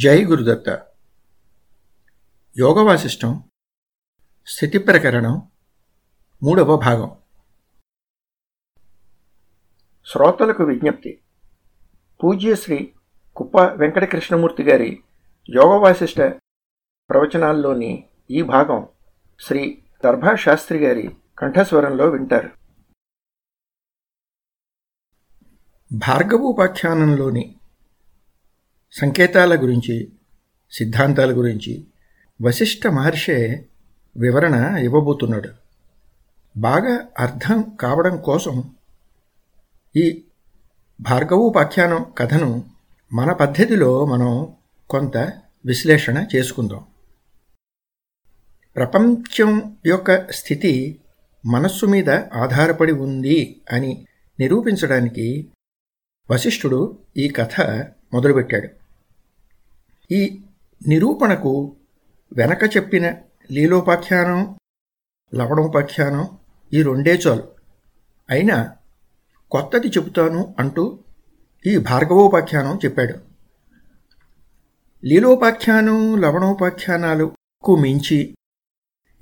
జై గురుదత్త. యోగవాసిష్టం స్థితి ప్రకరణం మూడవ భాగం. శ్రోతలకు విజ్ఞప్తి. పూజ్యశ్రీ కుప్ప వెంకటకృష్ణమూర్తి గారి యోగవాసిష్ట ప్రవచనాల్లోని ఈ భాగం శ్రీ దర్భా శాస్త్రి గారి కంఠస్వరంలో వింటారు. భార్గవోపాఖ్యానంలోని సంకేతాల గురించి సిద్ధాంతాల గురించి వశిష్ఠ మహర్షే వివరణ ఇవ్వబోతున్నాడు. బాగా అర్థం కావడం కోసం ఈ భార్గవోపాఖ్యానం కథను మన పద్ధతిలో మనం కొంత విశ్లేషణ చేసుకుందాం. ప్రపంచం యొక్క స్థితి మనస్సు మీద ఆధారపడి ఉంది అని నిరూపించడానికి వశిష్ఠుడు ఈ కథ మొదలుపెట్టాడు. ఈ నిరూపణకు వెనక చెప్పిన లీలోపాఖ్యానం లవణోపాఖ్యానం ఈ రెండే చాలు. అయినా కొత్తది చెబుతాను అంటూ ఈ భార్గవోపాఖ్యానం చెప్పాడు. లీలోపాఖ్యానం లవణోపాఖ్యానాలకు మించి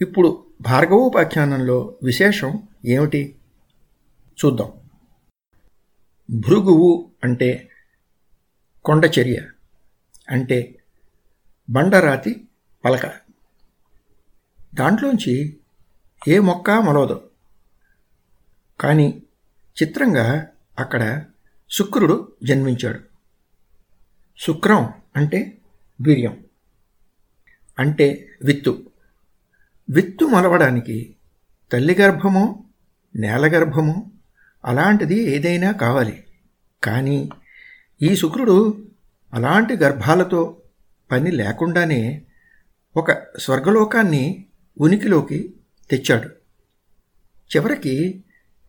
ఇప్పుడు భార్గవోపాఖ్యానంలో విశేషం ఏమిటి? చూద్దాం. భృగువు అంటే కొండచర్య అంటే బండరాతి పలక. దాంట్లోంచి ఏ మొక్క మొలవదు. కానీ చిత్రంగా అక్కడ శుక్రుడు జన్మించాడు. శుక్రం అంటే వీర్యం అంటే విత్తు. విత్తు మొలవడానికి తల్లి గర్భమో నేల గర్భమో అలాంటిది ఏదైనా కావాలి. కానీ ఈ శుక్రుడు అలాంటి గర్భాలతో పని లేకుండానే ఒక స్వర్గలోకాన్ని ఉనికిలోకి తెచ్చాడు. చివరికి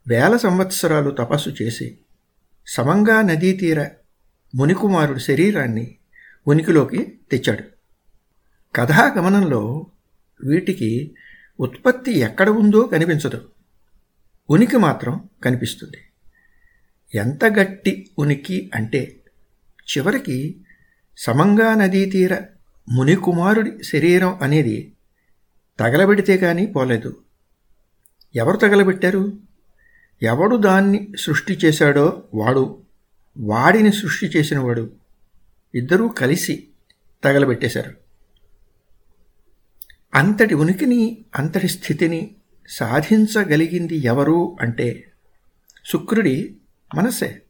వేల సంవత్సరాలు తపస్సు చేసి సమంగా నదీ తీర మునికుమారుడి శరీరాన్ని ఉనికిలోకి తెచ్చాడు. కథాగమనంలో వీటికి ఉత్పత్తి ఎక్కడ ఉందో కనిపించదు. ఉనికి మాత్రం కనిపిస్తుంది. ఎంత గట్టి ఉనికి అంటే చివరికి సమంగా నదీ తీర మునికుమారుడి శరీరం అనేది తగలబెడితే కానీ పోలేదు. ఎవరు తగలబెట్టారు? ఎవడు దాన్ని సృష్టి చేశాడో వాడు వాడిని సృష్టి చేసినవాడు ఇద్దరూ కలిసి తగలబెట్టేశారు. అంతటి ఉనికిని అంతటి స్థితిని సాధించగలిగింది ఎవరు అంటే శుక్రుడి మనస్సే.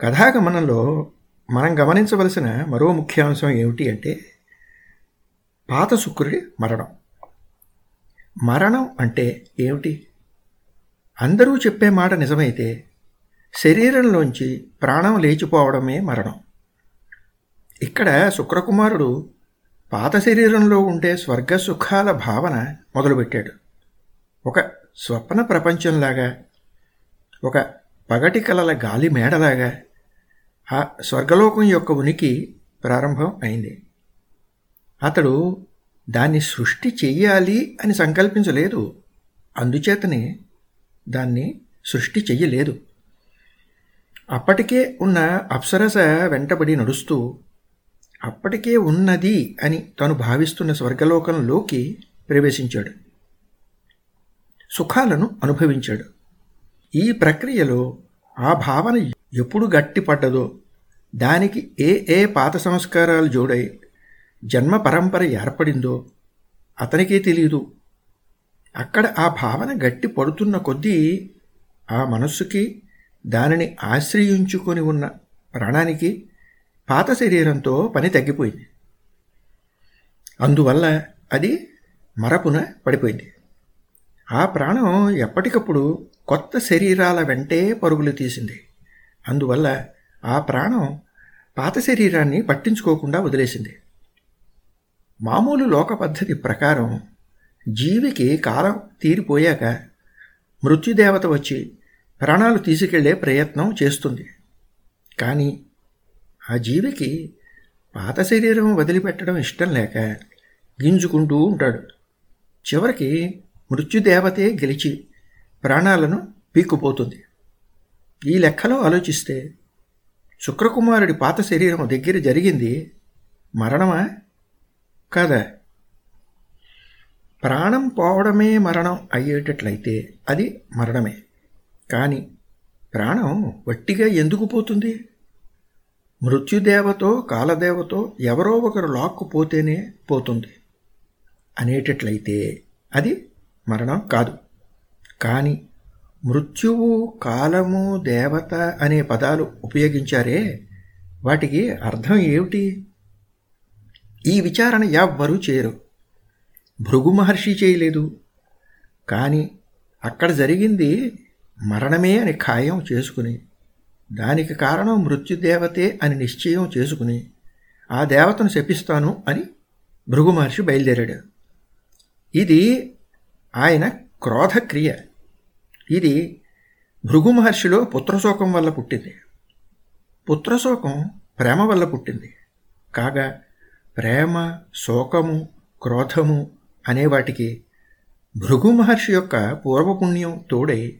కథాగమనంలో మనం గమనించవలసిన మరో ముఖ్యాంశం ఏమిటి అంటే పాత శుక్రుడి మరణం. మరణం అంటే ఏమిటి? అందరూ చెప్పే మాట నిజమైతే శరీరంలోంచి ప్రాణం లేచిపోవడమే మరణం. ఇక్కడ శుక్రకుమారుడు పాత శరీరంలో ఉండే స్వర్గ సుఖాల భావన మొదలుపెట్టాడు. ఒక స్వప్న ప్రపంచంలాగా ఒక పగటి కలల గాలి మేడలాగా ఆ స్వర్గలోకం యొక్క ఉనికి ప్రారంభం అయింది. అతడు దాన్ని సృష్టి చెయ్యాలి అని సంకల్పించలేదు. అందుచేతనే దాన్ని సృష్టి చెయ్యలేదు. అప్పటికే ఉన్న అప్సరస వెంటబడి నడుస్తూ అప్పటికే ఉన్నది అని తను భావిస్తున్న స్వర్గలోకంలోకి ప్రవేశించాడు. సుఖాలను అనుభవించాడు. ఈ ప్రక్రియలో ఆ భావన ఎప్పుడు గట్టిపడ్డదో దానికి ఏ ఏ పాత సంస్కారాలు జోడై జన్మ పరంపర ఏర్పడిందో అతనికే తెలియదు అక్కడ ఆ భావన గట్టి పడుతున్న కొద్దీ ఆ మనస్సుకి దానిని ఆశ్రయించుకొని ఉన్న ప్రాణానికి పాత శరీరంతో పని తగ్గిపోయింది. అందువల్ల అది మరపున పడిపోయింది. ఆ ప్రాణం ఎప్పటికప్పుడు కొత్త శరీరాల వెంటే పరుగులు తీసింది. అందువల్ల ఆ ప్రాణం పాత శరీరాన్ని పట్టించుకోకుండా వదిలేసింది. మామూలు లోక పద్ధతి ప్రకారం జీవికి కాలం తీరిపోయాక మృత్యుదేవత వచ్చి ప్రాణాలు తీసుకెళ్ళే ప్రయత్నం చేస్తుంది. కానీ ఆ జీవికి పాత శరీరం వదిలిపెట్టడం ఇష్టం లేక గింజుకుంటూ ఉంటాడు. చివరికి మృత్యుదేవతే గెలిచి ప్రాణాలను పీక్కుపోతుంది. ఈ లెక్కలో ఆలోచిస్తే శుక్రకుమారుడి పాత శరీరం దగ్గర జరిగింది. మరణమా? కాదా? ప్రాణం పోవడమే మరణం అయ్యేటట్లయితే అది మరణమే. కానీ ప్రాణం వట్టిగా ఎందుకు పోతుంది? మృత్యుదేవతో కాలదేవతో ఎవరో ఒకరు లాక్కుపోతేనే పోతుంది. అనేటట్లయితే అది మరణం కాదు. కానీ మృత్యువు కాలము దేవత అనే పదాలు ఉపయోగించారే? వాటికి అర్థం ఏమిటి? ఈ విచారణ ఎవ్వరూ చేయరు. భృగు మహర్షి చేయలేదు. కానీ అక్కడ జరిగింది మరణమే అని ఖాయం చేసుకుని దానికి కారణం మృత్యుదేవతే అని నిశ్చయం చేసుకుని ఆ దేవతను శపిస్తాను అని భృగు మహర్షి బయలుదేరాడు. ఇది ఆయన క్రోధక్రియ. ఇది భృగు మహర్షిలో పుత్రశోకం వల్ల పుట్టింది. పుత్రశోకం ప్రేమ వల్ల పుట్టింది. కాగా ప్రేమ శోకము క్రోధము అనేవాటికి భృగు మహర్షి యొక్క పూర్వపుణ్యం తోడై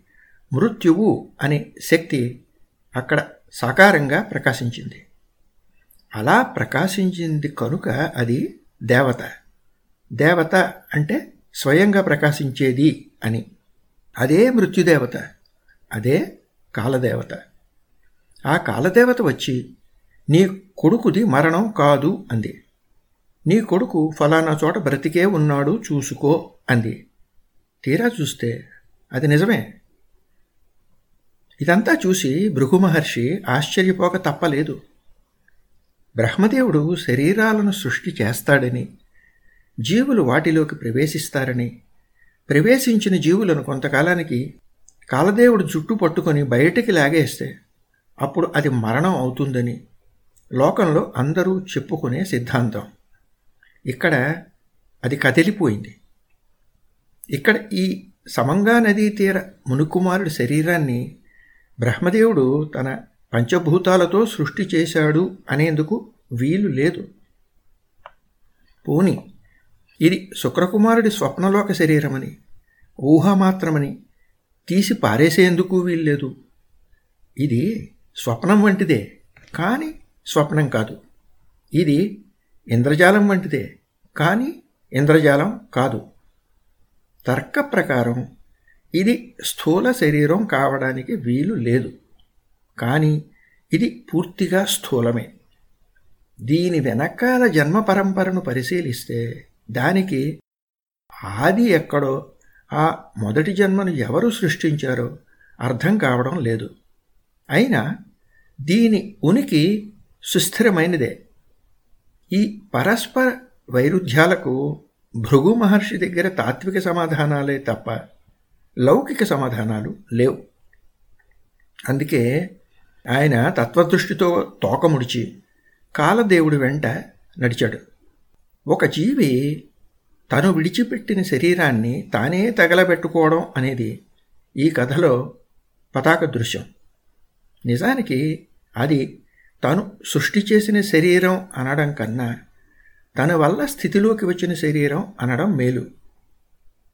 మృత్యువు అనే శక్తి అక్కడ సాకారంగా ప్రకాశించింది. అలా ప్రకాశించింది కనుక అది దేవత. దేవత అంటే స్వయంగా ప్రకాశించేది అని. అదే మృత్యుదేవత అదే కాలదేవత. ఆ కాలదేవత వచ్చి నీ కొడుకుది మరణం కాదు అంది. నీ కొడుకు ఫలానా చోట బ్రతికే ఉన్నాడు చూసుకో అంది. తీరా చూస్తే అది నిజమే. ఇదంతా చూసి భృగు మహర్షి ఆశ్చర్యపోక తప్పలేదు. బ్రహ్మదేవుడు శరీరాలను సృష్టి చేస్తాడని జీవులు వాటిలోకి ప్రవేశిస్తారని ప్రవేశించిన జీవులను కొంతకాలానికి కాలదేవుడు జుట్టు పట్టుకొని బయటికి లాగేస్తే అప్పుడు అది మరణం అవుతుందని లోకంలో అందరూ చెప్పుకునే సిద్ధాంతం. ఇక్కడ అది కదిలిపోయింది. ఇక్కడ ఈ సమంగా నదీ తీర మునుకుమారుడి శరీరాన్ని బ్రహ్మదేవుడు తన పంచభూతాలతో సృష్టి చేశాడు అనేందుకు వీలు లేదు. పోని ఇది శుక్రకుమారుడి స్వప్నలోక శరీరమని ఊహమాత్రమని తీసి పారేసేందుకు వీల్లేదు. ఇది స్వప్నం వంటిదే కానీ స్వప్నం కాదు. ఇది ఇంద్రజాలం వంటిదే కానీ ఇంద్రజాలం కాదు. తర్క ప్రకారం ఇది స్థూల శరీరం కావడానికి వీలు లేదు. కానీ ఇది పూర్తిగా స్థూలమే. దీని వెనకాల జన్మ పరంపరను పరిశీలిస్తే దానికి ఆది ఎక్కడో ఆ మొదటి జన్మను ఎవరు సృష్టించారో అర్థం కావడం లేదు. అయినా దీని ఉనికి సుస్థిరమైనదే. ఈ పరస్పర వైరుధ్యాలకు భృగు మహర్షి దగ్గర తాత్విక సమాధానాలే తప్ప లౌకిక సమాధానాలు లేవు. అందుకే ఆయన తత్వదృష్టితో తోకముడిచి కాలదేవుడి వెంట నడిచాడు. ఒక జీవి తను విడిచిపెట్టిన శరీరాన్ని తానే తగలబెట్టుకోవడం అనేది ఈ కథలో పతాక దృశ్యం. నిజానికి అది తను సృష్టి చేసిన శరీరం అనడం కన్నా తన వల్ల స్థితిలోకి వచ్చిన శరీరం అనడం మేలు.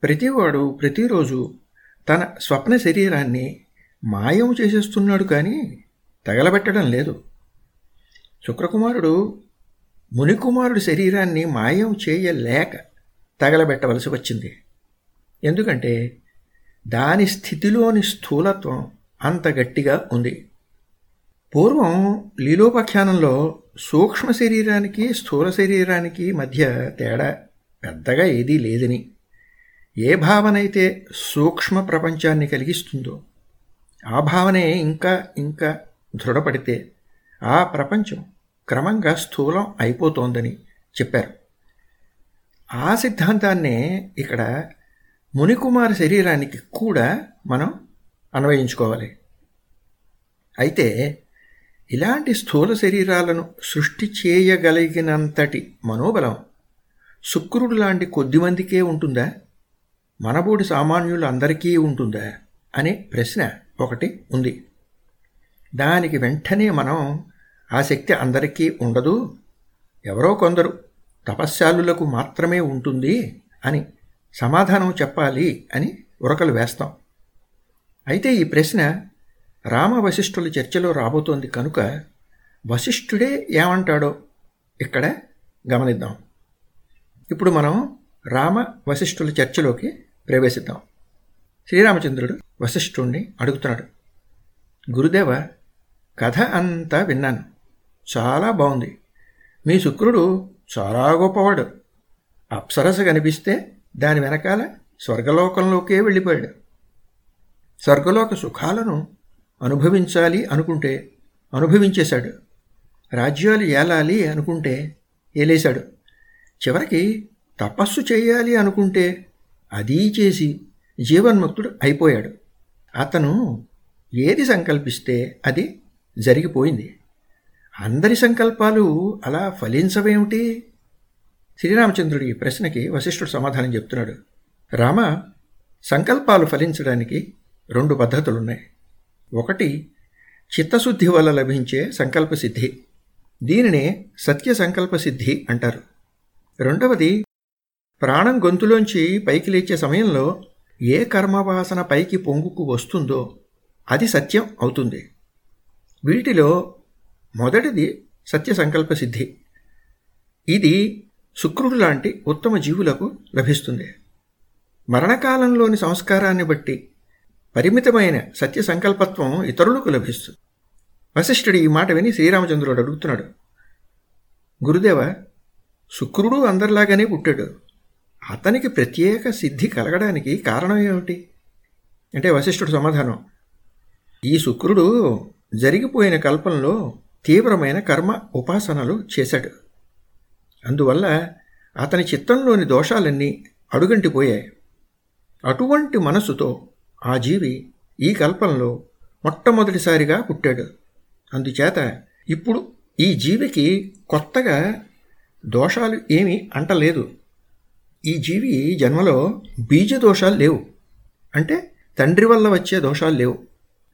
ప్రతివాడు ప్రతిరోజు తన స్వప్న శరీరాన్ని మాయం చేసేస్తున్నాడు కానీ తగలబెట్టడం లేదు. శుక్రకుమారుడు మునికుమారుడి శరీరాన్ని మాయం చేయలేక తగలబెట్టవలసి వచ్చింది. ఎందుకంటే దాని స్థితిలోని స్థూలత్వం అంత గట్టిగా ఉంది. పూర్వం లీలోపాఖ్యానంలో సూక్ష్మ శరీరానికి స్థూల శరీరానికి మధ్య తేడా పెద్దగా ఏదీ లేదని. ఏ భావన అయితే సూక్ష్మ ప్రపంచాన్ని కలిగిస్తుందో ఆ భావనే ఇంకా ఇంకా దృఢపడితే ఆ ప్రపంచం క్రమంగా స్థూలం అయిపోతోందని చెప్పారు. ఆ సిద్ధాంతాన్నే ఇక్కడ మునికుమార్ శరీరానికి కూడా మనం అన్వయించుకోవాలి. అయితే ఇలాంటి స్థూల శరీరాలను సృష్టి చేయగలిగినంతటి మనోబలం శుక్రుడు లాంటి కొద్దిమందికే ఉంటుందా? మనబోడి సామాన్యులు అందరికీ ఉంటుందా? అనే ప్రశ్న ఒకటి ఉంది. దానికి వెంటనే మనం ఆ శక్తి అందరికీ ఉండదు. ఎవరో కొందరు తపశ్శాలులకు మాత్రమే ఉంటుంది అని సమాధానం చెప్పాలి అని ఉరకలు వేస్తాం. అయితే ఈ ప్రశ్న రామ వశిష్ఠుల చర్చలో రాబోతోంది కనుక వశిష్ఠుడే ఏమంటాడో ఇక్కడ గమనిద్దాం. ఇప్పుడు మనం రామ వశిష్ఠుల చర్చలోకి ప్రవేశిద్దాం. శ్రీరామచంద్రుడు వశిష్ఠుణ్ణి అడుగుతున్నాడు. గురుదేవ కథ అంతా విన్నాను. చాలా బాగుంది. మీ శుక్రుడు చాలా గొప్పవాడు. అప్సరస కనిపిస్తే దాని వెనకాల స్వర్గలోకంలోకే వెళ్ళిపోయాడు. స్వర్గలోక సుఖాలను అనుభవించాలి అనుకుంటే అనుభవించేశాడు. రాజ్యాలు ఏలాలి అనుకుంటే ఏలేశాడు. చివరికి తపస్సు చేయాలి అనుకుంటే అదీ చేసి జీవన్ముక్తుడు అయిపోయాడు. అతను ఏది సంకల్పిస్తే అది జరిగిపోయింది. అందరి సంకల్పాలు అలా ఫలించవేమిటి? శ్రీరామచంద్రుడి ఈ ప్రశ్నకి వశిష్ఠుడు సమాధానం చెప్తున్నాడు. రామ సంకల్పాలు ఫలించడానికి రెండు పద్ధతులున్నాయి. ఒకటి చిత్తశుద్ధి వల్ల లభించే సంకల్ప సిద్ధి. దీనినే సత్య సంకల్ప సిద్ధి అంటారు. రెండవది ప్రాణం గొంతులోంచి పైకి లేచే సమయంలో ఏ కర్మవాసన పైకి పొంగుకు వస్తుందో అది సత్యం అవుతుంది. వీటిలో మొదటిది సత్య సంకల్ప సిద్ధి. ఇది శుక్రుడు లాంటి ఉత్తమ జీవులకు లభిస్తుంది. మరణకాలంలోని సంస్కారాన్ని బట్టి పరిమితమైన సత్య సంకల్పత్వం ఇతరులకు లభిస్తుంది వశిష్ఠుడు ఈ మాట విని శ్రీరామచంద్రుడు అడుగుతున్నాడు. గురుదేవ శుక్రుడు అందరిలాగానే పుట్టాడు. అతనికి ప్రత్యేక సిద్ధి కలగడానికి కారణం ఏమిటి? అంటే వశిష్ఠుడు సమాధానం. ఈ శుక్రుడు జరిగిపోయిన కల్పంలో తీవ్రమైన కర్మ ఉపాసనలు చేశాడు. అందువల్ల అతని చిత్తంలోని దోషాలన్నీ అడుగంటిపోయాయి. అటువంటి మనసుతో ఆ జీవి ఈ కల్పంలో మొట్టమొదటిసారిగా పుట్టాడు. అందుచేత ఇప్పుడు ఈ జీవికి కొత్తగా దోషాలు ఏమీ అంటలేదు. ఈ జీవి జన్మలో బీజ దోషాలు లేవు. అంటే తండ్రి వల్ల వచ్చే దోషాలు లేవు.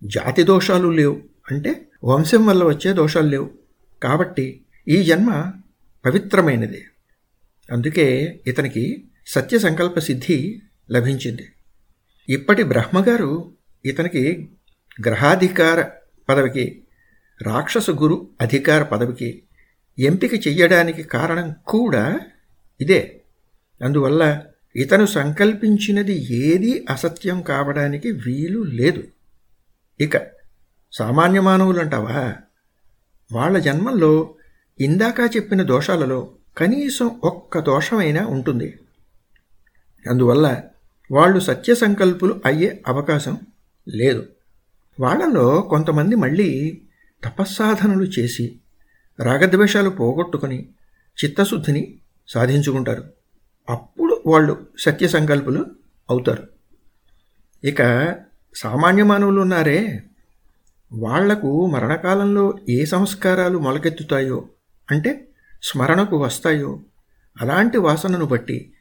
జాతి దోషాలు లేవు. అంటే వంశం వల్ల వచ్చే దోషాలు లేవు. కాబట్టి ఈ జన్మ పవిత్రమైనది. అందుకే ఇతనికి సత్య సంకల్ప సిద్ధి లభించింది. ఇప్పటి బ్రహ్మగారు ఇతనికి గ్రహాధికార పదవికి రాక్షస గురు అధికార పదవికి ఎంపిక చెయ్యడానికి కారణం కూడా ఇదే. అందువల్ల ఇతను సంకల్పించినది ఏదీ అసత్యం కావడానికి వీలు లేదు. ఇక సామాన్య మానవులంటావా? వాళ్ళ జన్మల్లో ఇందాక చెప్పిన దోషాలలో కనీసం ఒక్క దోషమైనా ఉంటుంది. అందువల్ల వాళ్ళు సత్య సంకల్పులు అయ్యే అవకాశం లేదు. వాళ్ళలో కొంతమంది మళ్ళీ తపస్సాధనలు చేసి రాగద్వేషాలు పోగొట్టుకుని చిత్తశుద్ధిని సాధించుకుంటారు. అప్పుడు వాళ్ళు సత్య సంకల్పులు అవుతారు. ఇక సామాన్య మానవులు ఉన్నారే వాళ్ళకు మరణకాలంలో ఏ సంస్కారాలు మొలకెత్తుతాయో అంటే స్మరణకు వస్తాయో అలాంటి వాసనను బట్టి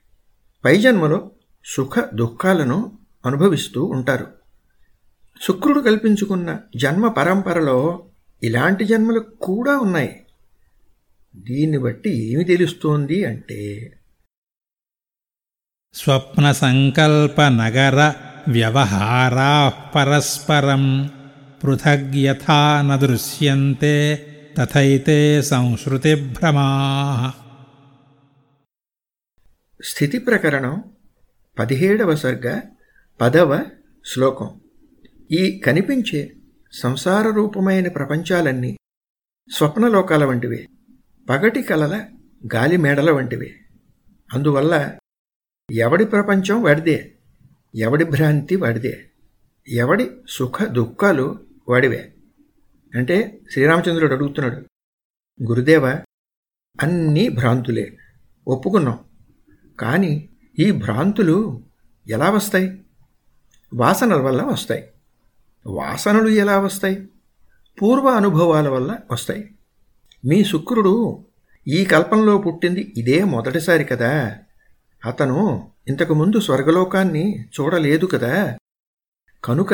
పై జన్మలో సుఖ దుఃఖాలను అనుభవిస్తూ ఉంటారు. శుక్రుడు కల్పించుకున్న జన్మ పరంపరలో ఇలాంటి జన్మలు కూడా ఉన్నాయి. దీన్ని బట్టి ఏమి తెలుస్తోంది అంటే స్వప్న సంకల్ప నగర వ్యవహారా పరస్పరం పృథగ్యథా నదృశ్యంతే తథైతే సంశ్రుతిభ్రమా స్థితి ప్రకరణం పదిహేడవ సర్గ పదవ శ్లోకం ఈ కనిపించే సంసార రూపమైన ప్రపంచాలన్నీ స్వప్నలోకాల వంటివి పగటి కలల గాలి మేడల వంటివి. అందువల్ల ఎవడి ప్రపంచం వాడిదే ఎవడి భ్రాంతి వాడిదే ఎవడి సుఖ దుఃఖాలు వాడివే. అంటే శ్రీరామచంద్రుడు అడుగుతున్నాడు గురుదేవ అన్నీ భ్రాంతులే ఒప్పుకున్నాం. కానీ ఈ భ్రాంతులు ఎలా వస్తాయి? వాసనల వల్ల వస్తాయి. వాసనలు ఎలా వస్తాయి? పూర్వ అనుభవాల వల్ల వస్తాయి. మీ శుక్రుడు ఈ కల్పంలో పుట్టింది ఇదే మొదటిసారి కదా. అతను ఇంతకుముందు స్వర్గలోకాన్ని చూడలేదు కదా. కనుక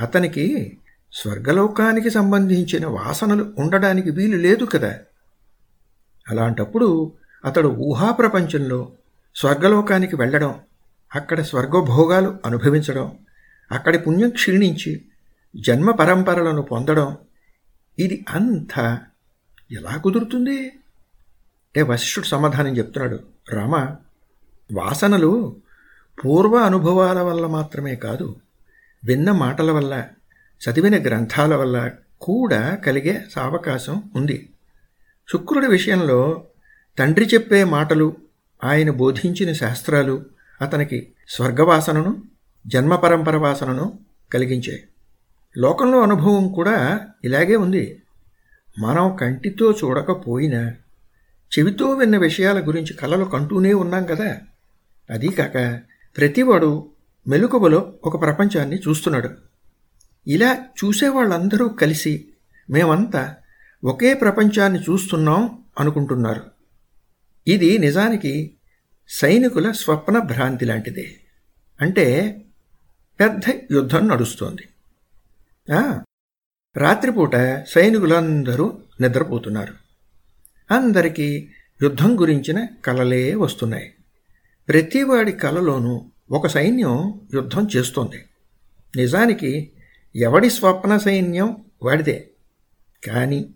అతనికి స్వర్గలోకానికి సంబంధించిన వాసనలు ఉండడానికి వీలు లేదు కదా. అలాంటప్పుడు అతడు ఊహాప్రపంచంలో స్వర్గలోకానికి వెళ్ళడం అక్కడ స్వర్గభోగాలు అనుభవించడం అక్కడి పుణ్యం క్షీణించి జన్మ పరంపరలను పొందడం ఇది అంతా ఎలా కుదురుతుంది? అంటే వశిష్ఠుడు సమాధానం చెప్తున్నాడు. రామ వాసనలు పూర్వ అనుభవాల వల్ల మాత్రమే కాదు విన్న మాటల వల్ల చదివిన గ్రంథాల వల్ల కూడా కలిగే అవకాశం ఉంది. శుక్రుడి విషయంలో తండ్రి చెప్పే మాటలు ఆయన బోధించిన శాస్త్రాలు అతనికి స్వర్గవాసనను జన్మపరంపర వాసనను కలిగించాయి. లోకంలో అనుభవం కూడా ఇలాగే ఉంది. మనం కంటితో చూడకపోయినా చెవితో విన్న విషయాల గురించి కలలు కంటూనే ఉన్నాం కదా. అదీ కాక ప్రతివాడు మెలుకువలో ఒక ప్రపంచాన్ని చూస్తున్నాడు. ఇలా చూసేవాళ్ళందరూ కలిసి మేమంతా ఒకే ప్రపంచాన్ని చూస్తున్నాం అనుకుంటున్నారు. ఇది నిజానికి సైనికుల స్వప్న భ్రాంతి లాంటిదే. అంటే పెద్ద యుద్ధం నడుస్తోంది. రాత్రిపూట సైనికులందరూ నిద్రపోతున్నారు. అందరికీ యుద్ధం గురించిన కలలే వస్తున్నాయి. ప్రతివాడి కలలోనూ ఒక సైన్యం యుద్ధం చేస్తోంది. నిజానికి ఎవడి స్వప్న సైన్యం వాడిదే. కానీ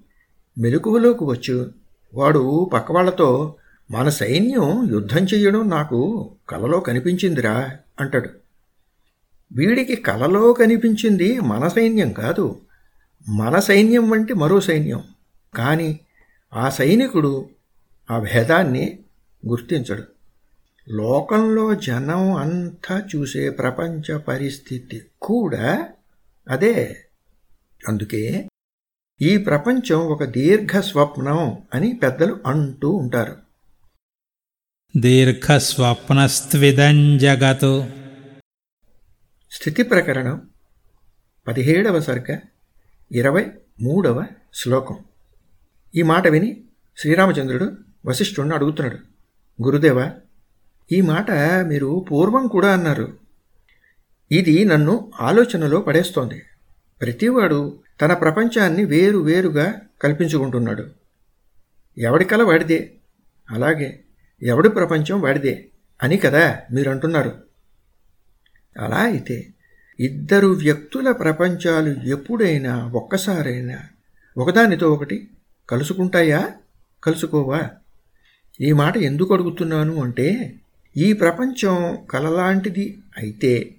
మెలకువలోకి వచ్చు. వాడు పక్కవాళ్ళతో మన సైన్యం యుద్ధం చెయ్యడం నాకు కలలో కనిపించిందిరా అంటాడు. వీడికి కలలో కనిపించింది మన సైన్యం కాదు. మన సైన్యం వంటి మరో సైన్యం. కానీ ఆ సైనికుడు ఆ భేదాన్ని గుర్తించడు. లోకంలో జనం అంతా చూసే ప్రపంచ పరిస్థితి కూడా అదే. అందుకే ఈ ప్రపంచం ఒక దీర్ఘ స్వప్నం అని పెద్దలు అంటూ ఉంటారు. దీర్ఘ స్వప్నస్త్విదం జగతు. స్థితి ప్రకరణం పదిహేడవ సర్గ ఇరవై మూడవ శ్లోకం. ఈ మాట విని శ్రీరామచంద్రుడు వశిష్ఠుడిని అడుగుతున్నాడు. గురుదేవ ఈ మాట మీరు పూర్వం కూడా అన్నారు. ఇది నన్ను ఆలోచనలో పడేస్తోంది. ప్రతివాడు తన ప్రపంచాన్ని వేరు వేరుగా కల్పించుకుంటున్నాడు. ఎవడి కల వాడిదే? అలాగే ఎవడి ప్రపంచం వాడిదే అని కదా మీరంటున్నారు. అలా అయితే ఇద్దరు వ్యక్తుల ప్రపంచాలు ఎప్పుడైనా ఒక్కసారైనా ఒకదానితో ఒకటి కలుసుకుంటాయా? కలుసుకోవా? ఈ మాట ఎందుకు అడుగుతున్నాను అంటే ఈ ప్రపంచం కలలాంటిది అయితే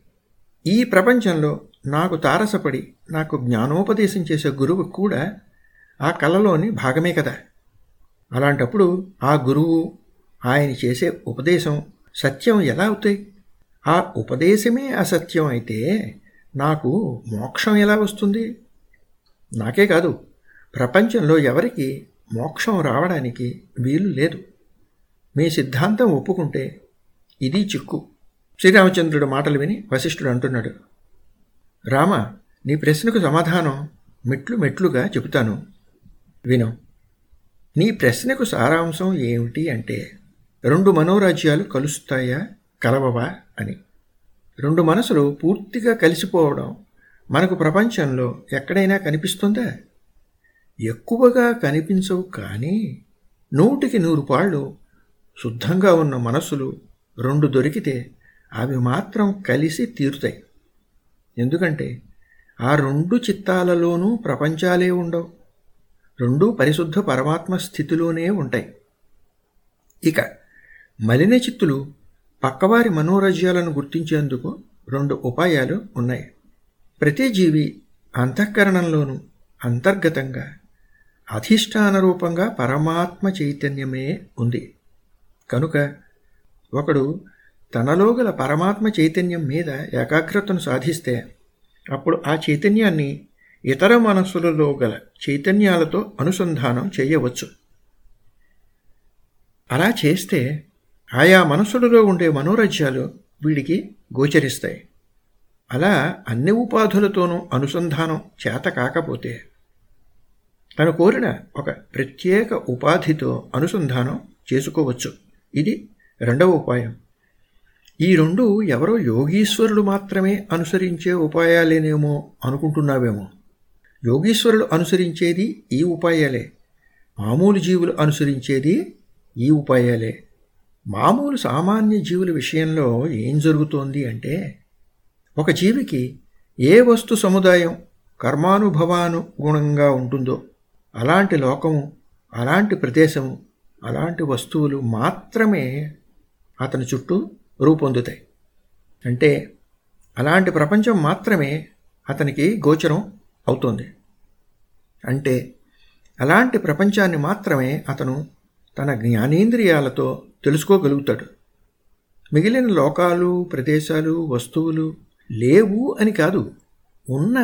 ఈ ప్రపంచంలో నాకు తారసపడి నాకు జ్ఞానోపదేశం చేసే గురువు కూడా ఆ కళలోని భాగమే కదా. అలాంటప్పుడు ఆ గురువు ఆయన చేసే ఉపదేశం సత్యం ఎలా అవుతాయి? ఆ ఉపదేశమే అసత్యం అయితే నాకు మోక్షం ఎలా వస్తుంది? నాకే కాదు ప్రపంచంలో ఎవరికి మోక్షం రావడానికి వీలు లేదు. మీ సిద్ధాంతం ఒప్పుకుంటే ఇది చిక్కు. శ్రీరామచంద్రుడు మాటలు విని వశిష్ఠుడు అంటున్నాడు రామ నీ ప్రశ్నకు సమాధానం మెట్లు మెట్లుగా చెబుతాను. విను నీ ప్రశ్నకు సారాంశం ఏమిటి అంటే రెండు మనోరాజ్యాలు కలుస్తాయా కలవవా అని. రెండు మనసులు పూర్తిగా కలిసిపోవడం మనకు ప్రపంచంలో ఎక్కడైనా కనిపిస్తుందా? ఎక్కువగా కనిపించవు కానీ నూటికి నూరు పాళ్ళు శుద్ధంగా ఉన్న మనసులు రెండు దొరికితే అవి మాత్రం కలిసి తీరుతాయి. ఎందుకంటే ఆ రెండు చిత్తాలలోనూ ప్రపంచాలే ఉండవు. రెండు పరిశుద్ధ పరమాత్మ స్థితిలోనే ఉంటాయి. ఇక మలిన చిత్తులు పక్కవారి మనోరజ్యాలను గుర్తించేందుకు రెండు ఉపాయాలు ఉన్నాయి. ప్రతి జీవి అంతఃకరణంలోనూ అంతర్గతంగా అధిష్టాన రూపంగా పరమాత్మ చైతన్యమే ఉంది. కనుక ఒకడు తనలో గల పరమాత్మ చైతన్యం మీద ఏకాగ్రతను సాధిస్తే అప్పుడు ఆ చైతన్యాన్ని ఇతర మనస్సులలో గల చైతన్యాలతో అనుసంధానం చేయవచ్చు. అలా చేస్తే ఆయా మనసులలో ఉండే మనోరజ్యాలు వీడికి గోచరిస్తాయి. అలా అన్ని ఉపాధులతోనూ అనుసంధానం చేత కాకపోతే తను కోరిన ఒక ప్రత్యేక ఉపాధితో అనుసంధానం చేసుకోవచ్చు. ఇది రెండవ ఉపాయం. ఈ రెండు ఎవరో యోగీశ్వరులు మాత్రమే అనుసరించే ఉపాయాలేనేమో అనుకుంటున్నావేమో. యోగీశ్వరులు అనుసరించేది ఈ ఉపాయాలే. మామూలు జీవులు అనుసరించేది ఈ ఉపాయాలే. మామూలు సామాన్య జీవుల విషయంలో ఏం జరుగుతోంది అంటే ఒక జీవికి ఏ వస్తు సముదాయం కర్మానుభవానుగుణంగా ఉంటుందో అలాంటి లోకము అలాంటి ప్రదేశం అలాంటి వస్తువులు మాత్రమే అతని చుట్టూ రూపొందుతాయి. అంటే అలాంటి ప్రపంచం మాత్రమే అతనికి గోచరం అవుతుంది. అంటే అలాంటి ప్రపంచాన్ని మాత్రమే అతను తన జ్ఞానేంద్రియాలతో తెలుసుకోగలుగుతాడు. మిగిలిన లోకాలు ప్రదేశాలు వస్తువులు లేవు అని కాదు ఉన్న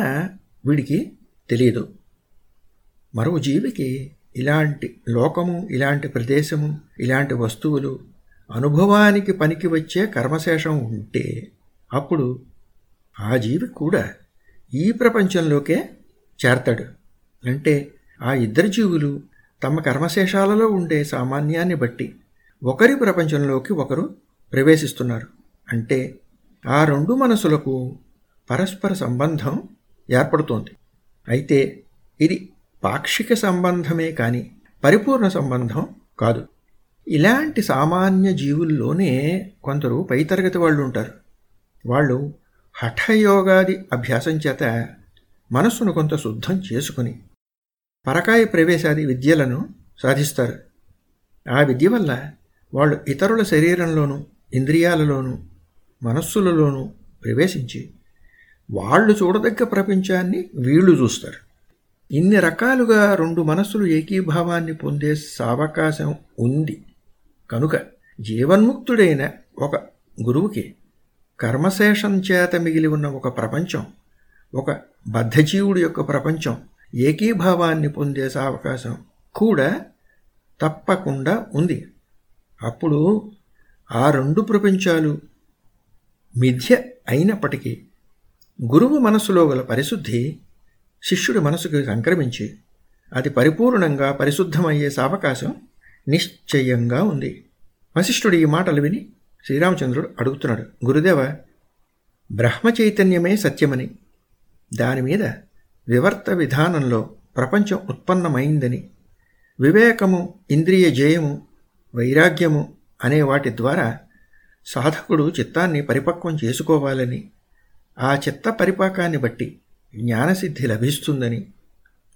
వీడికి తెలియదు. మరో జీవికి ఇలాంటి లోకము ఇలాంటి ప్రదేశము ఇలాంటి వస్తువులు అనుభవానికి పనికి వచ్చే కర్మశేషం ఉంటే అప్పుడు ఆ జీవి కూడా ఈ ప్రపంచంలోకే చేరతాడు. అంటే ఆ ఇద్దరు జీవులు తమ కర్మశేషాలలో ఉండే సామాన్యాన్ని బట్టి ఒకరి ప్రపంచంలోకి ఒకరు ప్రవేశిస్తున్నారు. అంటే ఆ రెండు మనసులకు పరస్పర సంబంధం ఏర్పడుతోంది. అయితే ఇది పాక్షిక సంబంధమే కానీ పరిపూర్ణ సంబంధం కాదు. ఇలాంటి సామాన్య జీవుల్లోనే కొందరు పైతరగతి వాళ్ళు ఉంటారు. వాళ్ళు హఠయోగాది అభ్యాసం చేత మనస్సును కొంత శుద్ధం చేసుకుని పరకాయ ప్రవేశాది విద్యలను సాధిస్తారు. ఆ విద్య వల్ల వాళ్ళు ఇతరుల శరీరంలోనూ ఇంద్రియాలలోనూ మనస్సులలోనూ ప్రవేశించి వాళ్ళు చూడదగ్గ ప్రపంచాన్ని వీళ్ళు చూస్తారు. ఇన్ని రకాలుగా రెండు మనస్సులు ఏకీభావాన్ని పొందే సావకాశం ఉంది. కనుక జీవన్ముక్తుడైన ఒక గురువుకి కర్మశేషం చేత మిగిలి ఉన్న ఒక ప్రపంచం ఒక బద్ధజీవుడి యొక్క ప్రపంచం ఏకీభావాన్ని పొందే అవకాశం కూడా తప్పకుండా ఉంది. అప్పుడు ఆ రెండు ప్రపంచాలు మిథ్య అయినప్పటికీ గురువు మనస్సులో గల పరిశుద్ధి శిష్యుడి మనసుకు సంక్రమించి అది పరిపూర్ణంగా పరిశుద్ధమయ్యే సావకాశం నిశ్చయంగా ఉంది. వశిష్ఠుడు ఈ మాటలు విని శ్రీరామచంద్రుడు అడుగుతున్నాడు గురుదేవ బ్రహ్మ చైతన్యమే సత్యమని. దానిమీద వివర్త విధానంలో ప్రపంచం ఉత్పన్నమైందని. వివేకము ఇంద్రియ జయము వైరాగ్యము అనే వాటి ద్వారా సాధకుడు చిత్తాన్ని పరిపక్వం చేసుకోవాలని ఆ చిత్త పరిపాకాన్ని బట్టి జ్ఞానసిద్ధి లభిస్తుందని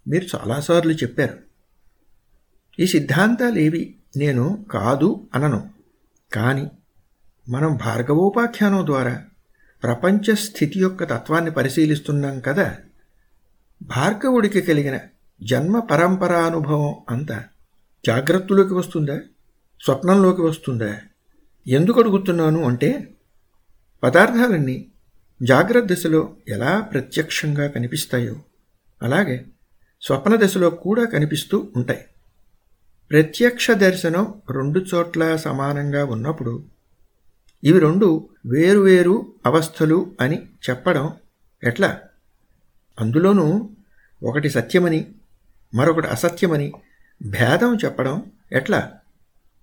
మీరు చాలాసార్లు చెప్పారు. ఈ సిద్ధాంతాలేవి నేను కాదు అనను. కానీ మనం భార్గవోపాఖ్యానం ద్వారా ప్రపంచ స్థితి యొక్క తత్వాన్ని పరిశీలిస్తున్నాం కదా. భార్గవుడికి కలిగిన జన్మ పరంపరానుభవం అంతా జాగ్రత్తలోకి వస్తుందా? స్వప్నంలోకి వస్తుందా? ఎందుకు అడుగుతున్నాను అంటే పదార్థాలన్నీ జాగ్రత్త దశలో ఎలా ప్రత్యక్షంగా కనిపిస్తాయో అలాగే స్వప్న దశలో కూడా కనిపిస్తూ ఉంటాయి. ప్రత్యక్ష దర్శనం రెండు చోట్ల సమానంగా ఉన్నప్పుడు ఇవి రెండు వేరువేరు అవస్థలు అని చెప్పడం ఎట్లా? అందులోనూ ఒకటి సత్యమని మరొకటి అసత్యమని భేదం చెప్పడం ఎట్లా?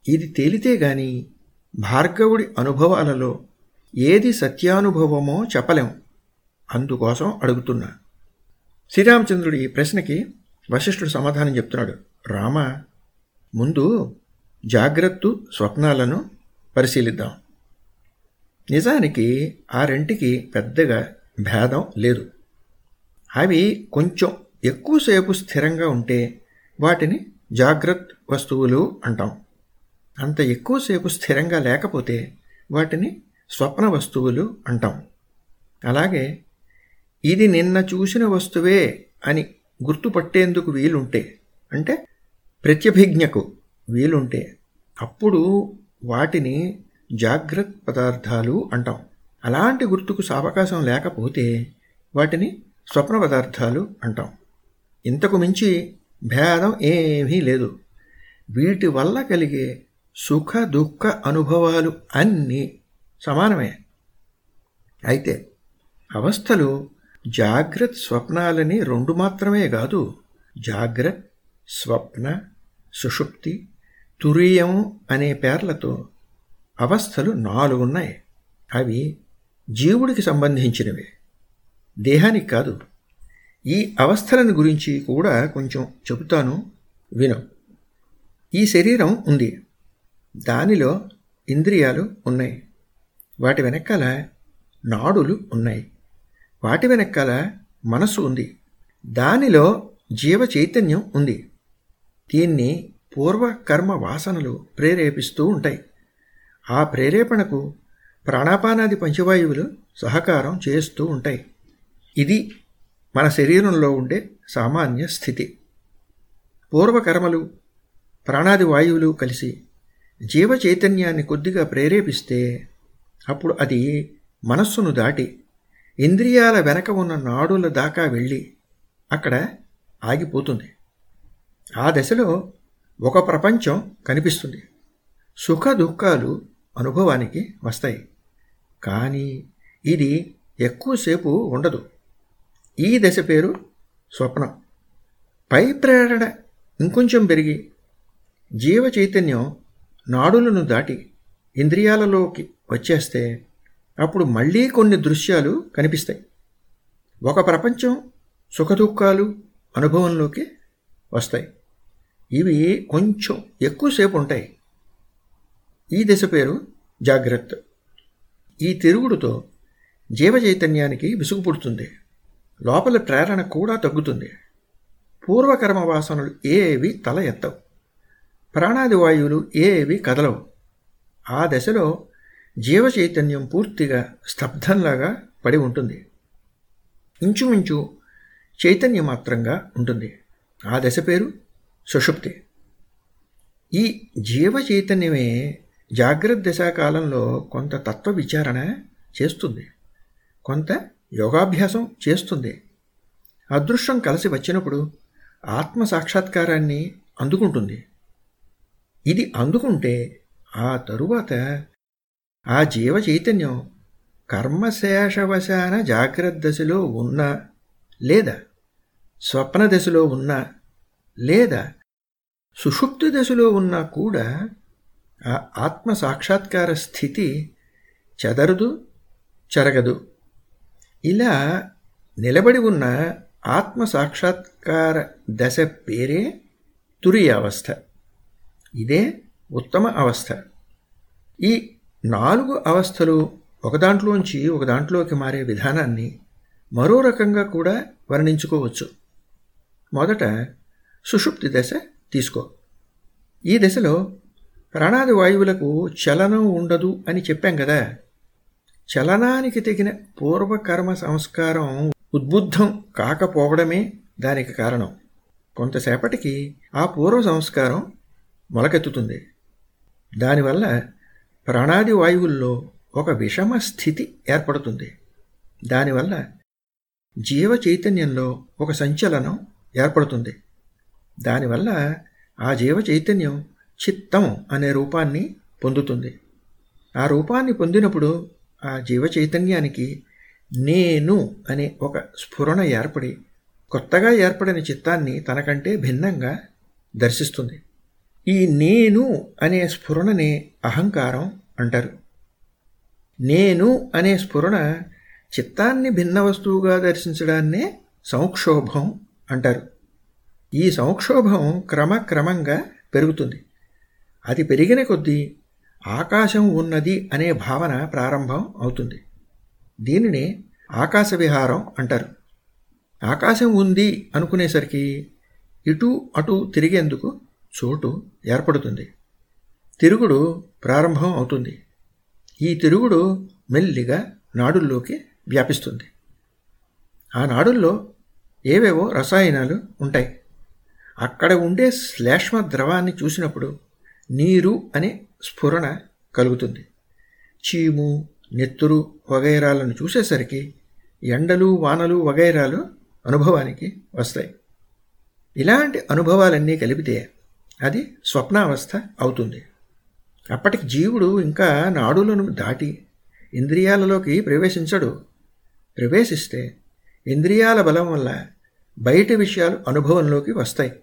ఇది తేలితే గాని భార్గవుడి అనుభవాలలో ఏది సత్యానుభవమో చెప్పలేం. అందుకోసం అడుగుతున్నా. శ్రీరామచంద్రుడి ఈ ప్రశ్నకి వశిష్ఠుడు సమాధానం చెప్తున్నాడు. రామ ముందు జాగ్రత్త స్వప్నాలను పరిశీలిద్దాం. నిజానికి ఆ రెంటికి పెద్దగా భేదం లేదు. అవి కొంచెం ఎక్కువసేపు స్థిరంగా ఉంటే వాటిని జాగ్రత్త వస్తువులు అంటాం. అంత ఎక్కువసేపు స్థిరంగా లేకపోతే వాటిని స్వప్న వస్తువులు అంటాం. అలాగే ఇది నిన్న చూసిన వస్తువే అని గుర్తుపట్టేందుకు వీలుంటే అంటే ప్రత్యభిజ్ఞకు వీలుంటే అప్పుడు వాటిని జాగ్రత్త పదార్థాలు అంటాం. అలాంటి గుర్తుకు సావకాశం లేకపోతే వాటిని స్వప్న పదార్థాలు అంటాం. ఇంతకు మించి భేదం ఏమీ లేదు. వీటి వల్ల కలిగే సుఖ దుఃఖ అనుభవాలు అన్నీ సమానమే. అయితే అవస్థలు జాగ్రత్త స్వప్నాలని రెండు మాత్రమే కాదు జాగ్రత్త స్వప్న సుషుప్తి తురీయం అనే పేర్లతో అవస్థలు నాలుగున్నాయి అవి జీవుడికి సంబంధించినవి. దేహానికి కాదు. ఈ అవస్థలను గురించి కూడా కొంచెం చెబుతాను విను. ఈ శరీరం ఉంది. దానిలో ఇంద్రియాలు ఉన్నాయి. వాటి వెనకాల నాడులు ఉన్నాయి. వాటి వెనకాల మనసు ఉంది. దానిలో జీవ చైతన్యం ఉంది. దీన్ని పూర్వకర్మ వాసనలు ప్రేరేపిస్తూ ఉంటాయి. ఆ ప్రేరేపణకు ప్రాణాపానాది పంచవాయువులు సహకారం చేస్తూ ఉంటాయి. ఇది మన శరీరంలో ఉండే సామాన్య స్థితి. పూర్వకర్మలు ప్రాణాది వాయువులు కలిసి జీవ చైతన్యాన్ని కొద్దిగా ప్రేరేపిస్తే అప్పుడు అది మనస్సును దాటి ఇంద్రియాల వెనక ఉన్న నాడుల దాకా వెళ్ళి అక్కడ ఆగిపోతుంది. ఆ దశలో ఒక ప్రపంచం కనిపిస్తుంది. సుఖ దుఃఖాలు అనుభవానికి వస్తాయి. కానీ ఇది ఎక్కువసేపు ఉండదు. ఈ దశ పేరు స్వప్నం. పై ప్రేరణ ఇంకొంచెం పెరిగి జీవ చైతన్యం నాడులను దాటి ఇంద్రియాలలోకి వచ్చేస్తే అప్పుడు మళ్ళీ కొన్ని దృశ్యాలు కనిపిస్తాయి. ఒక ప్రపంచం సుఖదుఖాలు అనుభవంలోకి వస్తాయి. ఇవి కొంచెం ఎక్కువసేపు ఉంటాయి. ఈ దశ పేరు జాగ్రత్త. ఈ తిరుగుడుతో జీవ చైతన్యానికి విసుగు పుడుతుంది. లోపల ప్రేరణ కూడా తగ్గుతుంది. పూర్వకర్మ వాసనలు ఏవి తల ఎత్తవు. ప్రాణాది వాయువులు ఏవి కదలవు. ఆ దశలో జీవ చైతన్యం పూర్తిగా స్తబ్దంలాగా పడి ఉంటుంది. ఇంచుమించు చైతన్యమాత్రంగా ఉంటుంది. ఆ దశ పేరు సుషుప్తి. ఈ జీవ చైతన్యమే జాగ్రత్త దశాకాలంలో కొంత తత్వ విచారణ చేస్తుంది. కొంత యోగాభ్యాసం చేస్తుంది. అదృష్టం కలిసి వచ్చినప్పుడు ఆత్మ సాక్షాత్కారాన్ని అందుకుంటుంది. ఇది అందుకుంటే ఆ తరువాత ఆ జీవ చైతన్యం కర్మశేషవశాన జాగ్రత్త దశలో ఉన్న లేదా? స్వప్న దశలో ఉన్న లేదా సుషుప్తి దశలో ఉన్నా కూడా ఆ ఆత్మ సాక్షాత్కార స్థితి చెదరదు చెరగదు. ఇలా నిలబడి ఉన్న ఆత్మ సాక్షాత్కార దశ పేరే తురియ అవస్థ. ఇదే ఉత్తమ అవస్థ. ఈ నాలుగు అవస్థలు ఒకదాంట్లోంచి ఒకదాంట్లోకి ఒక దాంట్లోకి మారే విధానాన్ని మరో రకంగా కూడా వర్ణించుకోవచ్చు. మొదట సుషుప్తి దశ తీసుకో. ఈ దశలో ప్రాణాది వాయువులకు చలనం ఉండదు అని చెప్పాం కదా. చలనానికి తగిన పూర్వకర్మ సంస్కారం ఉద్బుద్ధం కాకపోవడమే దానికి కారణం. కొంతసేపటికి ఆ పూర్వ సంస్కారం మొలకెత్తుతుంది. దానివల్ల ప్రాణాది వాయువుల్లో ఒక విషమ స్థితి ఏర్పడుతుంది. దానివల్ల జీవ చైతన్యంలో ఒక సంచలనం ఏర్పడుతుంది. దానివల్ల ఆ జీవ చైతన్యం చిత్తం అనే రూపాన్ని పొందుతుంది. ఆ రూపాన్ని పొందినప్పుడు ఆ జీవ చైతన్యానికి నేను అనే ఒక స్ఫురణ ఏర్పడి కొత్తగా ఏర్పడిన చిత్తాన్ని తనకంటే భిన్నంగా దర్శిస్తుంది. ఈ నేను అనే స్ఫురణనే అహంకారం అంటారు. నేను అనే స్ఫురణ చిత్తాన్ని భిన్న వస్తువుగా దర్శించడాన్నే సంక్షోభం అంటారు. ఈ సంక్షోభం క్రమక్రమంగా పెరుగుతుంది. అది పెరిగిన కొద్దీ ఆకాశం ఉన్నది అనే భావన ప్రారంభం అవుతుంది. దీనిని ఆకాశ విహారం అంటారు. ఆకాశం ఉంది అనుకునేసరికి ఇటు అటు తిరిగేందుకు చోటు ఏర్పడుతుంది. తిరుగుడు ప్రారంభం అవుతుంది. ఈ తిరుగుడు మెల్లిగా నాడుల్లోకి వ్యాపిస్తుంది. ఆ నాడుల్లో ఏవేవో రసాయనాలు ఉంటాయి. అక్కడ ఉండే శ్లేష్మ ద్రవాన్ని చూసినప్పుడు నీరు అనే స్ఫురణ కలుగుతుంది. చీము నెత్తురు వగైరాలను చూసేసరికి ఎండలు వానలు వగైరాలు అనుభవానికి వస్తాయి. ఇలాంటి అనుభవాలన్నీ కలిపితే అది స్వప్నావస్థ అవుతుంది. అప్పటికి జీవుడు ఇంకా నాడులను దాటి ఇంద్రియాలలోకి ప్రవేశించడు. ప్రవేశిస్తే ఇంద్రియాల బలం వల్ల బయట విషయాలు అనుభవంలోకి వస్తాయి.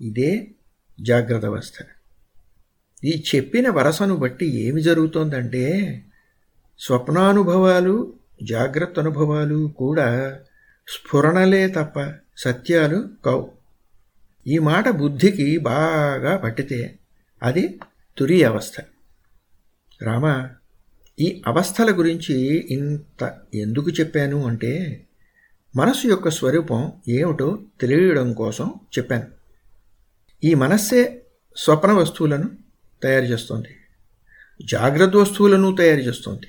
ఇదే జాగ్రత్త అవస్థ. ఈ చెప్పిన వరసను బట్టి ఏమి జరుగుతోందంటే స్వప్నానుభవాలు జాగ్రత్త అనుభవాలు కూడా స్ఫురణలే తప్ప సత్యాలు కావు. ఈ మాట బుద్ధికి బాగా పట్టితే అది తురి అవస్థ. రామ ఈ అవస్థల గురించి ఇంత ఎందుకు చెప్పాను అంటే మనసు యొక్క స్వరూపం ఏమిటో తెలియడం కోసం చెప్పాను. ఈ మనస్సే స్వప్న వస్తువులను తయారు చేస్తుంది. జాగ్రత్త వస్తువులను తయారు చేస్తుంది.